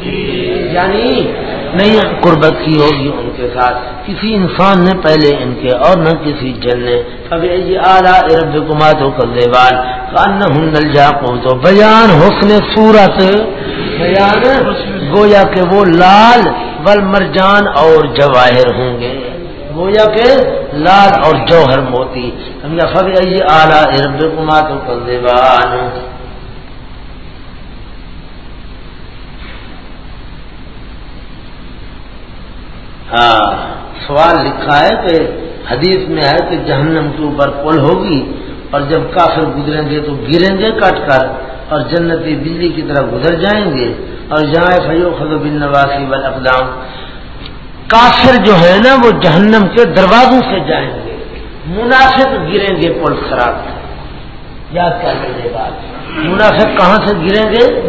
یعنی نہیں قربت کی ہوگی ان کے ساتھ۔ کسی انسان نے پہلے ان کے اور نہ کسی جن نے۔ کبھی اعلیٰ ارب کمات ہو کر دیوال کان ہنل جا تو بیان حسن صورت۔ بیان گویا کہ وہ لال بل مرجان اور جواہر ہوں گے۔ گویا کہ لال اور جوہر موتی۔ سمجھا فبی اعلیٰ ارب کمات ہو کر دیوان ہاں، سوال لکھا ہے کہ حدیث میں ہے کہ جہنم کے اوپر پل ہوگی اور جب کافر گزریں گے تو گریں گے کٹ کر اور جنتی دلی کی طرف گزر جائیں گے اور جہاں فیو خد بن نواسی و اقدام کافر جو ہے نا، وہ جہنم کے دروازوں سے جائیں گے۔ منافق گریں گے، پل خراب۔ یاد کرنے کے بعد منافق کہاں سے گریں گے؟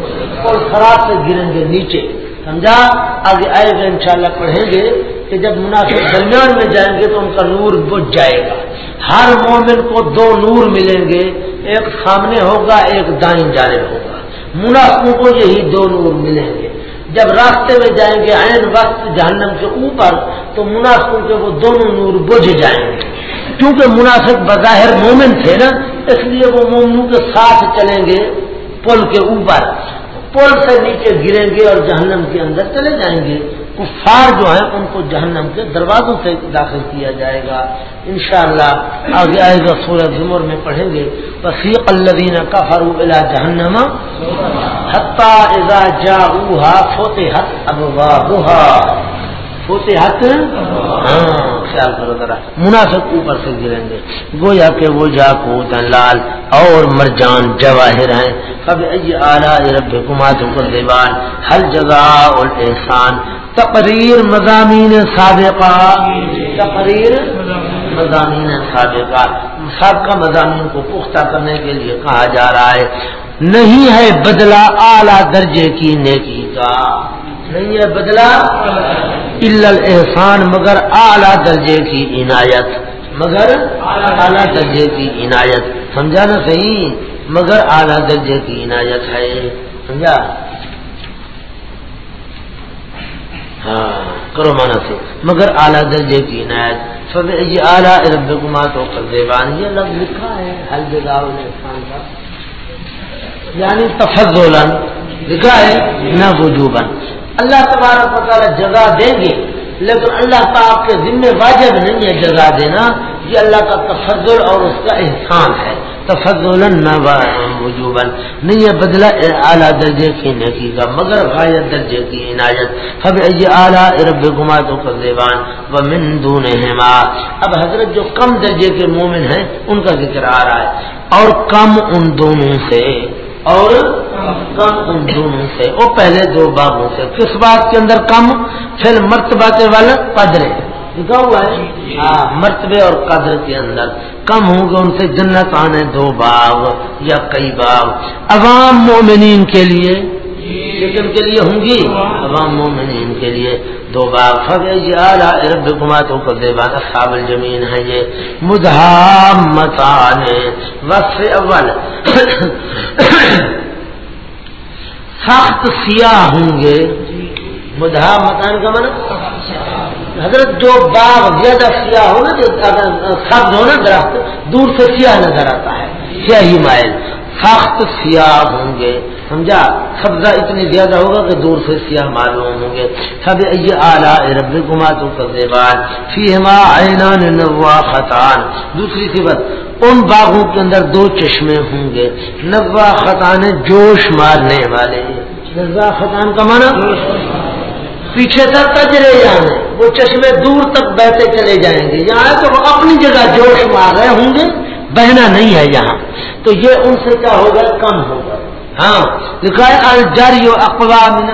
پل خراب سے گریں گے، نیچے۔ سمجھا؟ آگے آئے گا انشاءاللہ پڑھیں گے کہ جب منافق درمیان میں جائیں گے تو ان کا نور بجھ جائے گا۔ ہر مومن کو دو نور ملیں گے، ایک سامنے ہوگا، ایک دائیں جانے ہوگا۔ منافقوں کو یہی دو نور ملیں گے۔ جب راستے میں جائیں گے، عین وقت جہنم کے اوپر، تو منافقوں کے وہ دونوں نور بجھ جائیں گے۔ کیونکہ منافق بظاہر مومن تھے نا، اس لیے وہ مومنوں کے ساتھ چلیں گے، پل کے اوپر۔ پل سے نیچے گریں گے اور جہنم کے اندر چلے جائیں گے۔ کفار جو ہیں، ان کو جہنم کے دروازوں سے داخل کیا جائے گا۔ انشاءاللہ، آگے آئے گا سورج زمر میں پڑھیں گے۔ وسیق الدین کا فرو الا جہنم حتہ اذا جا فوتے حت اب ہوتے ہاتھ ہاں خیال کرو ذرا۔ منافق اوپر سے گریں گے۔ گویا کہ وہ جا کو لال اور مرجان جواہر ہیں۔ کبھی اعلیٰ رب کمات دیوان ہر جگہ اور احسان تقریر مضامین سابقہ۔ تقریر مضامین سابقہ۔ سابقہ مضامین کو پختہ کرنے کے لیے کہا جا رہا ہے۔ نہیں ہے بدلہ اعلیٰ درجے کی نیکی کا۔ نہیں ہے بدلا احسان مگر اعلیٰ درجے کی عنایت۔ مگر اعلیٰ درجے کی عنایت۔ سمجھا نا صحیح؟ مگر اعلیٰ درجے کی عنایت ہے۔ سمجھا؟ ہاں کرو مانا سے مگر اعلیٰ درجے کی عنایت۔ سب یہ اعلیٰ رب کمات ہو کر دیوان یہ لفظ لکھا ہے ہر جگہ احسان کا۔ یعنی تفضول لکھا ہے نہ وجوبن اللہ تبارک و تعالیٰ جگہ دیں گے، لیکن اللہ کا آپ کے ذمہ واجب نہیں ہے جگہ دینا، یہ اللہ کا تفضل اور اس کا احسان ہے۔ تفضل وجوبن نہیں ہے بدلا اعلیٰ درجے کی نیکی کا، مگر غایت درجے کی عنایت۔ اب یہ اعلیٰ رب گما تو دیوان و من دون اب حضرت جو کم درجے کے مومن ہیں، ان کا ذکر آ رہا ہے۔ اور کم ان دونوں سے۔ اور کم ان دونوں سے، وہ پہلے دو بابوں سے۔ کس بات کے اندر کم؟ پھر مرتبہ کے والا قدرے۔ لکھا ہوا ہے؟ ہاں مرتبے اور قدر کے اندر۔ کم ہوں گے ان سے جنت آنے دو باغ یا کئی باغ عوام مومنین کے لیے لیکن کے لیے ہوں گی؟ عوام مومنین کے لیے۔ دو باغ فض ارب کو دیوان قابل زمین ہے جی یہ۔ مدھام متان وقف اول۔ سخت سیاہ ہوں گے۔ مدھا مکان کا من حضرت جو باغ زیادہ سیاہ ہو نا، جو سبز ہو نا درخت، دور سے سیاہ نظر آتا ہے۔ سیاہی مائل۔ سخت سیاہ ہوں گے۔ سمجھا؟ سبزہ اتنی زیادہ ہوگا کہ دور سے سیاہ معلوم ہوں گے۔ سب یہ اعلیٰ رب گماتوں کا دیوان فی ہما عینان نوا خطان دوسری صفت، ان باغوں کے اندر دو چشمے ہوں گے۔ نوا خطان جوش مارنے والے۔ نوا خطان کا مانا پیچھے تک تجرے جانے۔ وہ چشمے دور تک بہتے چلے جائیں گے۔ یہاں تو وہ اپنی جگہ جوش مار رہے ہوں گے۔ بہنا نہیں ہے یہاں۔ تو یہ ان سے کیا ہوگا؟ کم ہوگا۔ ہاں لکھا ہے الجری اقوام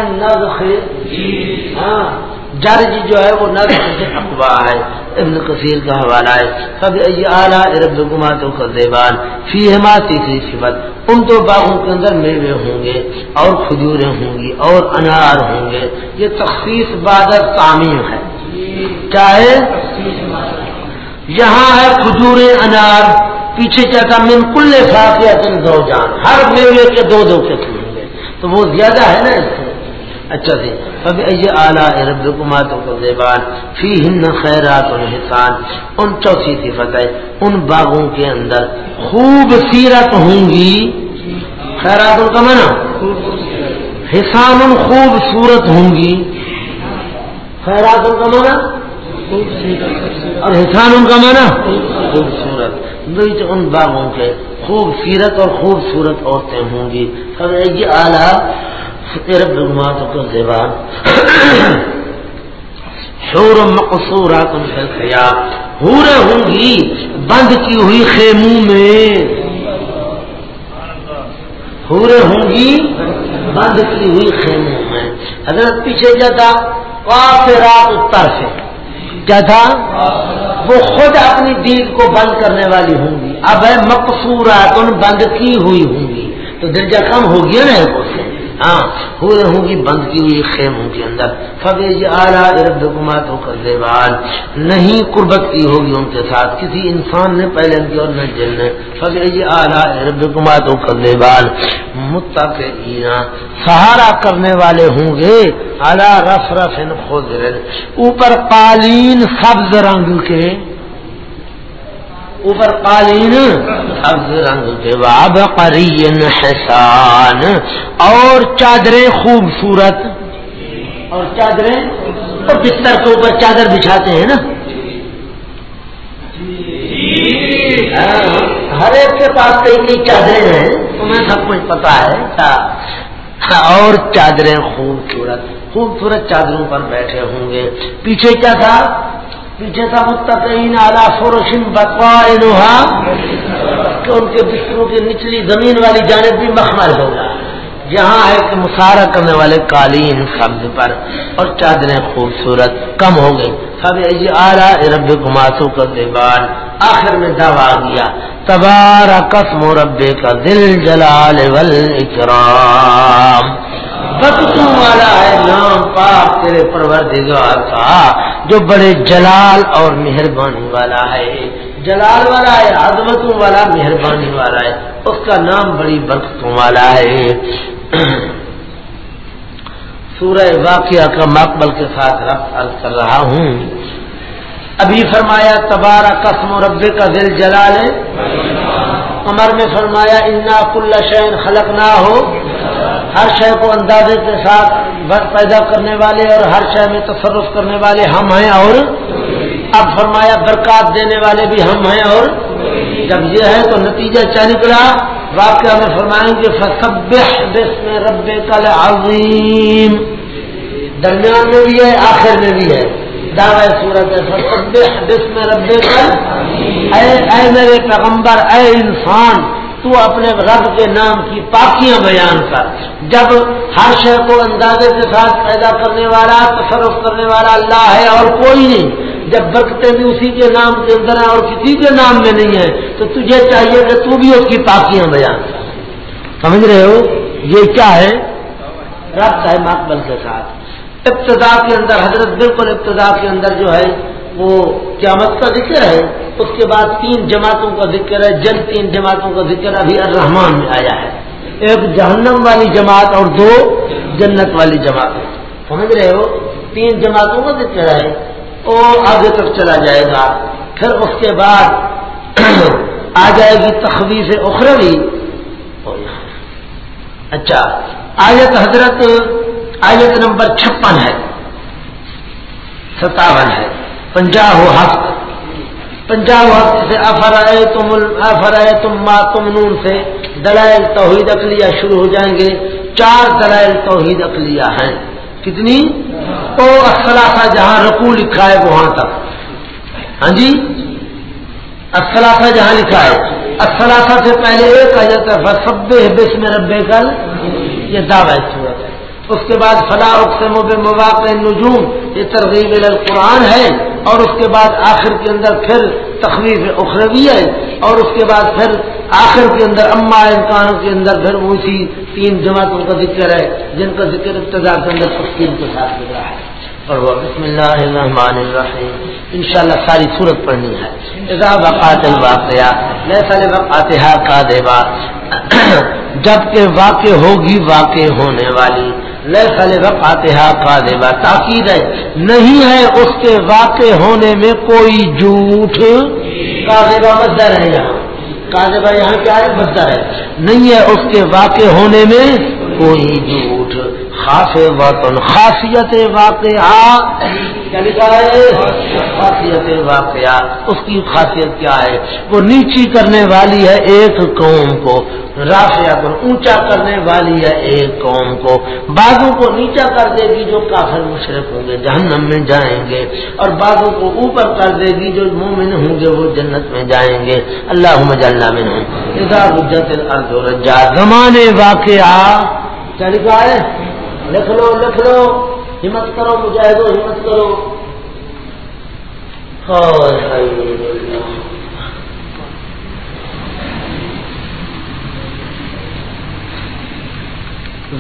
ہاں جرج جو ہے وہ نظر سے اقوا ہے۔ ابن کثیر کا حوالہ ہے۔ سب اعلیٰ ارب گماتوں کا دیوان فی ہما تیسری صفت۔ ان دو باغوں کے اندر میوے ہوں گے اور کھجوریں ہوں گی اور انار ہوں گے۔ یہ تخصیص بادر تعمیم ہے۔ چاہے یہاں ہے کھجوریں، انار۔ پیچھے چاہتا من کل فاقیت دو جان ہر میوے کے دو دو قسم ہوں گے تو وہ زیادہ ہے نا اس سے اچھا جی۔ اب یہ اعلیٰ رب حکومتوں کو دیوان فی ہند خیرات الحسان۔ ان چوتھی صفت ہے۔ ان باغوں کے اندر خوب سیرت ہوں گی۔ خیرات کا منا حسان خوب صورت ہوں گی۔ خیرات کا منا اور حسان کا منا خوبصورت ان باغوں کے خوبصیرت اور خوبصورت عورتیں ہوں گی۔ یہ اعلیٰ کا زیبان۔ شور مقصورات ہورے ہوں گی بند کی ہوئی خیموں میں۔ ہورے ہوں گی بند کی ہوئی خیموں میں۔ حضرت پیچھے جاتا کافی رات اتر سے۔ کیا تھا وہ خود اپنی دید کو بند کرنے والی ہوں گی۔ اب ہے مقصورات ان بند کی ہوئی ہوں گی۔ تو درجہ کم ہو گیا نا ہاں ہوئے ہوں گی بند کی ہوئی خیموں کے اندر۔ فبیج اعلیٰ ارد حکومتوں کا دیوال نہیں قربت کی ہوگی ان کے ساتھ، کسی انسان نے پہلے کی اور نہ جن نے فبیج اعلیٰ ارد حکومتوں کا دیوال متقین سہارا کرنے والے ہوں گے۔ اعلیٰ رف رف خود اوپر قالین سبز رنگ کے۔ اوپر قالین. واب قرین حسان. اور چادریں خوبصورت. اور چادریں اور بستر کے اوپر چادر بچھاتے ہیں نا؟ ہر ایک کے پاس کئی کئی چادریں ہیں تمہیں سب کچھ پتا ہے کیا اور چادریں خوبصورت خوبصورت چادروں پر بیٹھے ہوں گے۔ پیچھے کیا تھا؟ پیچھے تھا متقین اعلیٰ فروشن بکوا کہ ان کے بستروں کی نچلی زمین والی جانب بھی مخمل ہوگا۔ یہاں ہے کہ مسارہ کرنے والے قالین سبز پر، اور چادریں خوبصورت کم ہو گئی سب اعلیٰ رب گماسو کا دیوان آخر میں دعویٰ گیا تبارہ قسم و ربے کا دل جلال ول اکرام والا ہے، نام پاک تیرے پروردگار کا۔ جو بڑے جلال اور مہربانی والا ہے۔ جلال والا ہے، عظمتوں والا، مہربانی والا ہے۔ اس کا نام بڑی برکتوں والا ہے۔ سورہ واقعہ کا مقبل کے ساتھ رفت کر رہا ہوں۔ ابھی فرمایا تبارہ قسم و رب کا دل جلال ہے عمر میں فرمایا، انا کل شین خلق نہ ہو ہر شے کو اندازے کے ساتھ پیدا کرنے والے اور ہر شے میں تصرف کرنے والے ہم ہیں اور اب فرمایا برکات دینے والے بھی ہم ہیں اور جب یہ ہے تو نتیجہ کیا نکلا؟ واقعہ میں فرمائیں گے بسم رب کل عظیم درمیان میں بھی ہے، آخر میں بھی ہے۔ دعوی صورت ہے بسم رب کل اے میرے پیغمبر، اے انسان تو اپنے رب کے نام کی پاکیاں بیان کر۔ جب ہر شہر کو اندازے کے ساتھ پیدا کرنے والا، تصرف کرنے والا اللہ ہے اور کوئی نہیں، جب برکتیں بھی اسی کے نام کے اندر ہیں اور کسی کے نام میں نہیں ہے تو تجھے چاہیے کہ تو بھی اس کی پاکیاں بیان سمجھ رہے ہو؟ یہ کیا ہے؟ رب ہے مقبل کے ساتھ۔ ابتدا کے اندر، حضرت بالکل ابتدا کے اندر جو ہے وہ قیامت کا ذکر ہے، اس کے بعد تین جماعتوں کا ذکر ہے، جن تین جماعتوں کا ذکر ابھی الرحمان میں آیا ہے۔ ایک جہنم والی جماعت اور دو جنت والی جماعت۔ سمجھ رہے ہو؟ تین جماعتوں کا ذکر ہے۔ وہ آگے تک چلا جائے گا۔ پھر اس کے بعد آ جائے گی تخویف اخروی۔ اچھا آیت حضرت، آیت نمبر چھپن ہے، ستاون ہے۔ پنجاب ہفت پنجاب ہفت سے افرائے تم افرائے تم ماں تم نون سے دلائل توحید اقلیہ شروع ہو جائیں گے. چار دلائل توحید اقلیہ ہیں. کتنی؟ او اصلاثہ جہاں رقو لکھا ہے وہاں تک. ہاں جی؟ اصلاثہ جہاں لکھا ہے. اصلاثہ سے پہلے ایک آ جاتا ہے سب بس میں ربے کل یہ دعوی صورت ہے اس کے بعد فلاح اقسم و مواقع نجوم یہ ترغیب القرآن ہے، اور اس کے بعد آخر کے اندر پھر تخلیف اخروی ہے، اور اس کے بعد پھر آخر کے اندر اما امکانوں کے اندر پھر اسی تین جماعتوں کا ذکر ہے، جن کا ذکر ابتدا کے اندر تفصیل کے ساتھ مل رہا ہے۔ اور وہ بسم اللہ الرحمن الرحیم۔ ان شاء اللہ ساری صورت پڑھنی ہے۔ اذا وقات الواقعہ، لیسا لوقاتها کا دیوا جبکہ واقع ہوگی واقع ہونے والی۔ کا دیوا تاکید ہے، نہیں ہے اس کے واقع ہونے میں کوئی جھوٹ۔ کا دیوا بدر ہے یہاں۔ کا یہاں کیا ہے؟ بدر ہے۔ نہیں ہے اس کے واقع ہونے میں کوئی جھوٹ۔ وطن خاصیت واقعہ۔ کیا لکھا ہے؟ خاصیت واقعہ۔ اس کی خاصیت کیا ہے؟ وہ نیچی کرنے والی ہے ایک قوم کو۔ رافیہ کو اونچا کرنے والی ہے ایک قوم کو۔ بعضوں کو نیچا کر دے گی جو کافر مشرق ہوں گے، جہنم میں جائیں گے۔ اور بعضوں کو اوپر کر دے گی جو مومن ہوں گے، وہ جنت میں جائیں گے۔ اللہ مجلہ میں ہوں زمانے واقعہ۔ کیا لکھا ہے؟ لکھ لو لکھ لو۔ ہمت کرو، مجاہدو، ہمت کرو۔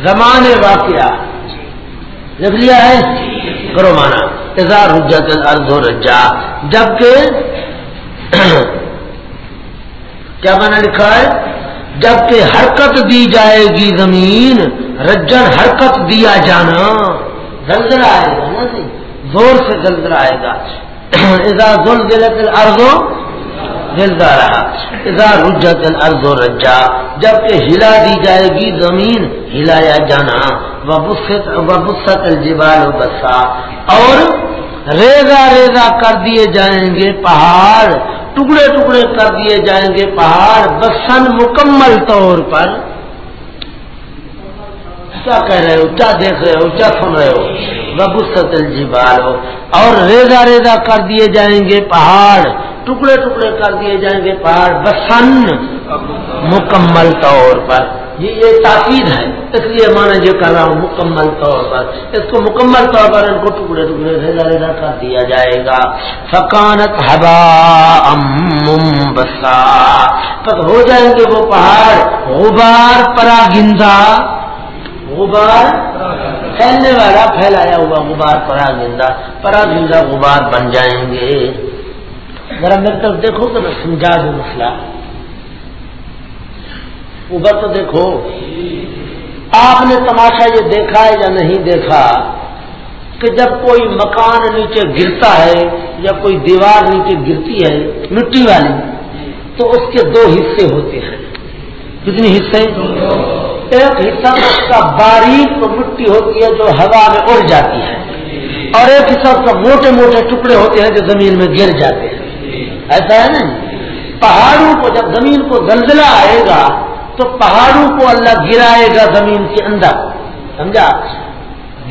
زمان واقعہ۔ لکھ لیا ہے؟ کرو مانا۔ اظہار حجت الارض و رجا جبکہ کیا مانا لکھا ہے؟ جبکہ حرکت دی جائے گی زمین رجن حرکت دیا جانا۔ زلزلہ آئے گا نا جی زور سے زلزلہ آئے گا۔ اذا زلزلت الارض، زلزلہ رہا۔ اذا رجت الارض رجا۔ جبکہ ہلا دی جائے گی زمین، ہلایا جانا۔ وبست الجبال بسا۔ اور ریزا ریزا کر دیے جائیں گے پہاڑ، ٹکڑے ٹکڑے کر دیے جائیں گے پہاڑ، بسن مکمل طور پر۔ کیا کہہ رہے ہو؟ کیا دیکھ رہے ہو؟ کیا سن رہے ہو؟ ببوست جی ہو۔ اور ریزا ریزا کر دیے جائیں گے پہاڑ، ٹکڑے ٹکڑے کر دیے جائیں گے پہاڑ، بسن مکمل طور پر۔ یہ یہ تاکید ہے۔ اس لیے میں نے یہ کر رہا ہوں مکمل طور پر، اس کو مکمل طور پر ان کو ٹکڑے ٹکڑے ریزا ریزا کر دیا جائے گا۔ فکانت ہبا ام بسا ہو جائیں گے وہ پہاڑ۔ غبار پرا گندا غبار پھیلنے والا پھیلایا ہوا غبار پرا گندا پرا گندا غبار بن جائیں گے۔ ذرا میری طرف دیکھو تو میں سمجھا دوں مسئلہ۔ اوپر تو دیکھو، آپ نے تماشا یہ دیکھا ہے یا نہیں دیکھا کہ جب کوئی مکان نیچے گرتا ہے یا کوئی دیوار نیچے گرتی ہے، مٹی والی، تو اس کے دو حصے ہوتے ہیں۔ کتنے حصے؟ ایک حصہ اس کا باریک مٹی ہوتی ہے جو ہوا میں اڑ جاتی ہے، اور ایک حصہ اس کا موٹے موٹے ٹکڑے ہوتے ہیں جو زمین میں گر جاتے ہیں۔ ایسا ہے نا؟ پہاڑوں کو جب زمین کو زلزلہ آئے گا تو پہاڑوں کو اللہ گرائے گا زمین کے اندر، سمجھا؟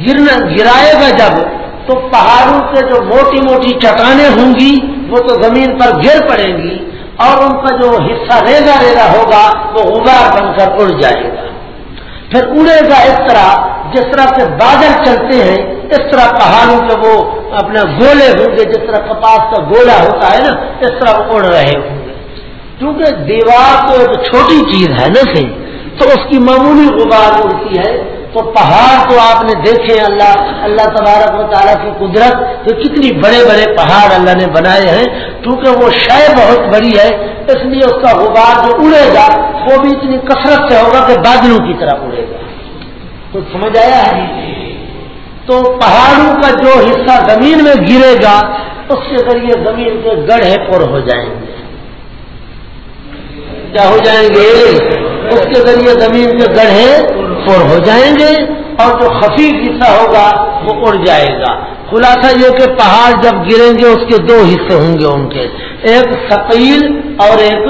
گرنا، گرائے گا جب، تو پہاڑوں کے جو موٹی موٹی چٹانیں ہوں گی، وہ تو زمین پر گر پڑیں گی، اور ان کا جو حصہ ریزا ریزا ہوگا، وہ غبار بن کر اڑ جائے گا۔ پھر اڑے گا اس طرح، جس طرح سے بادل چلتے ہیں، اس طرح پہاڑوں کے وہ اپنے گولے ہوں گے، جس طرح کپاس کا گولا ہوتا ہے نا، اس طرح اڑ رہے ہوں گے۔ کیونکہ دیوار تو ایک چھوٹی چیز ہے نا صحیح تو اس کی معمولی غبار اڑتی ہے، تو پہاڑ تو آپ نے دیکھے اللہ اللہ تبارک و تعالیٰ کی قدرت تو کتنی بڑے بڑے پہاڑ اللہ نے بنائے ہیں، کیونکہ وہ شے بہت بڑی ہے، اس لیے اس کا غبار جو اڑے گا، وہ بھی اتنی کثرت سے ہوگا کہ بادلوں کی طرح اڑے گا۔ تو سمجھ آیا ہے؟ تو پہاڑوں کا جو حصہ زمین میں گرے گا، اس کے ذریعے زمین کے گڑھے پر ہو جائیں گے۔ کیا ہو جائیں گے؟ اس کے ذریعے زمین کے گڑھے پر ہو جائیں گے اور جو خفیف حصہ ہوگا وہ اڑ جائے گا۔ خلاصہ یہ کہ پہاڑ جب گریں گے، اس کے دو حصے ہوں گے ان کے۔ ایک ثقیل اور ایک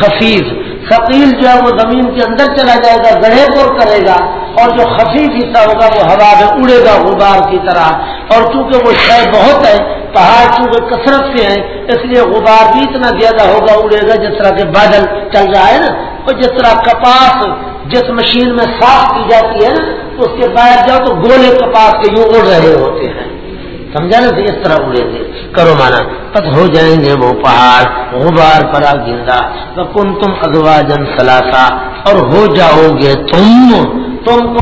خفیف۔ ثقیل جو ہے وہ زمین کے اندر چلا جائے گا، گڑھے پر کرے گا اور جو خفیف حصہ ہوگا وہ ہوا میں اڑے گا غبار کی طرح۔ اور چونکہ وہ شے بہت ہے پہاڑ چونکہ کثرت سے ہیں، اس لیے غبار بھی اتنا زیادہ ہوگا، اڑے گا جس طرح کے بادل چل رہا ہے نا۔ اور جس طرح کپاس جس مشین میں صاف کی جاتی ہے نا، اس کے باہر جاؤ تو گولے کپاس کے یوں اڑ رہے ہوتے ہیں۔ سمجھا نا اس طرح اڑے گے کرو مانا پت ہو جائیں گے وہ پہاڑ، غبار پرا گندا۔ کن تم ادوا جن سلاسا اور ہو جاؤ گے تم تم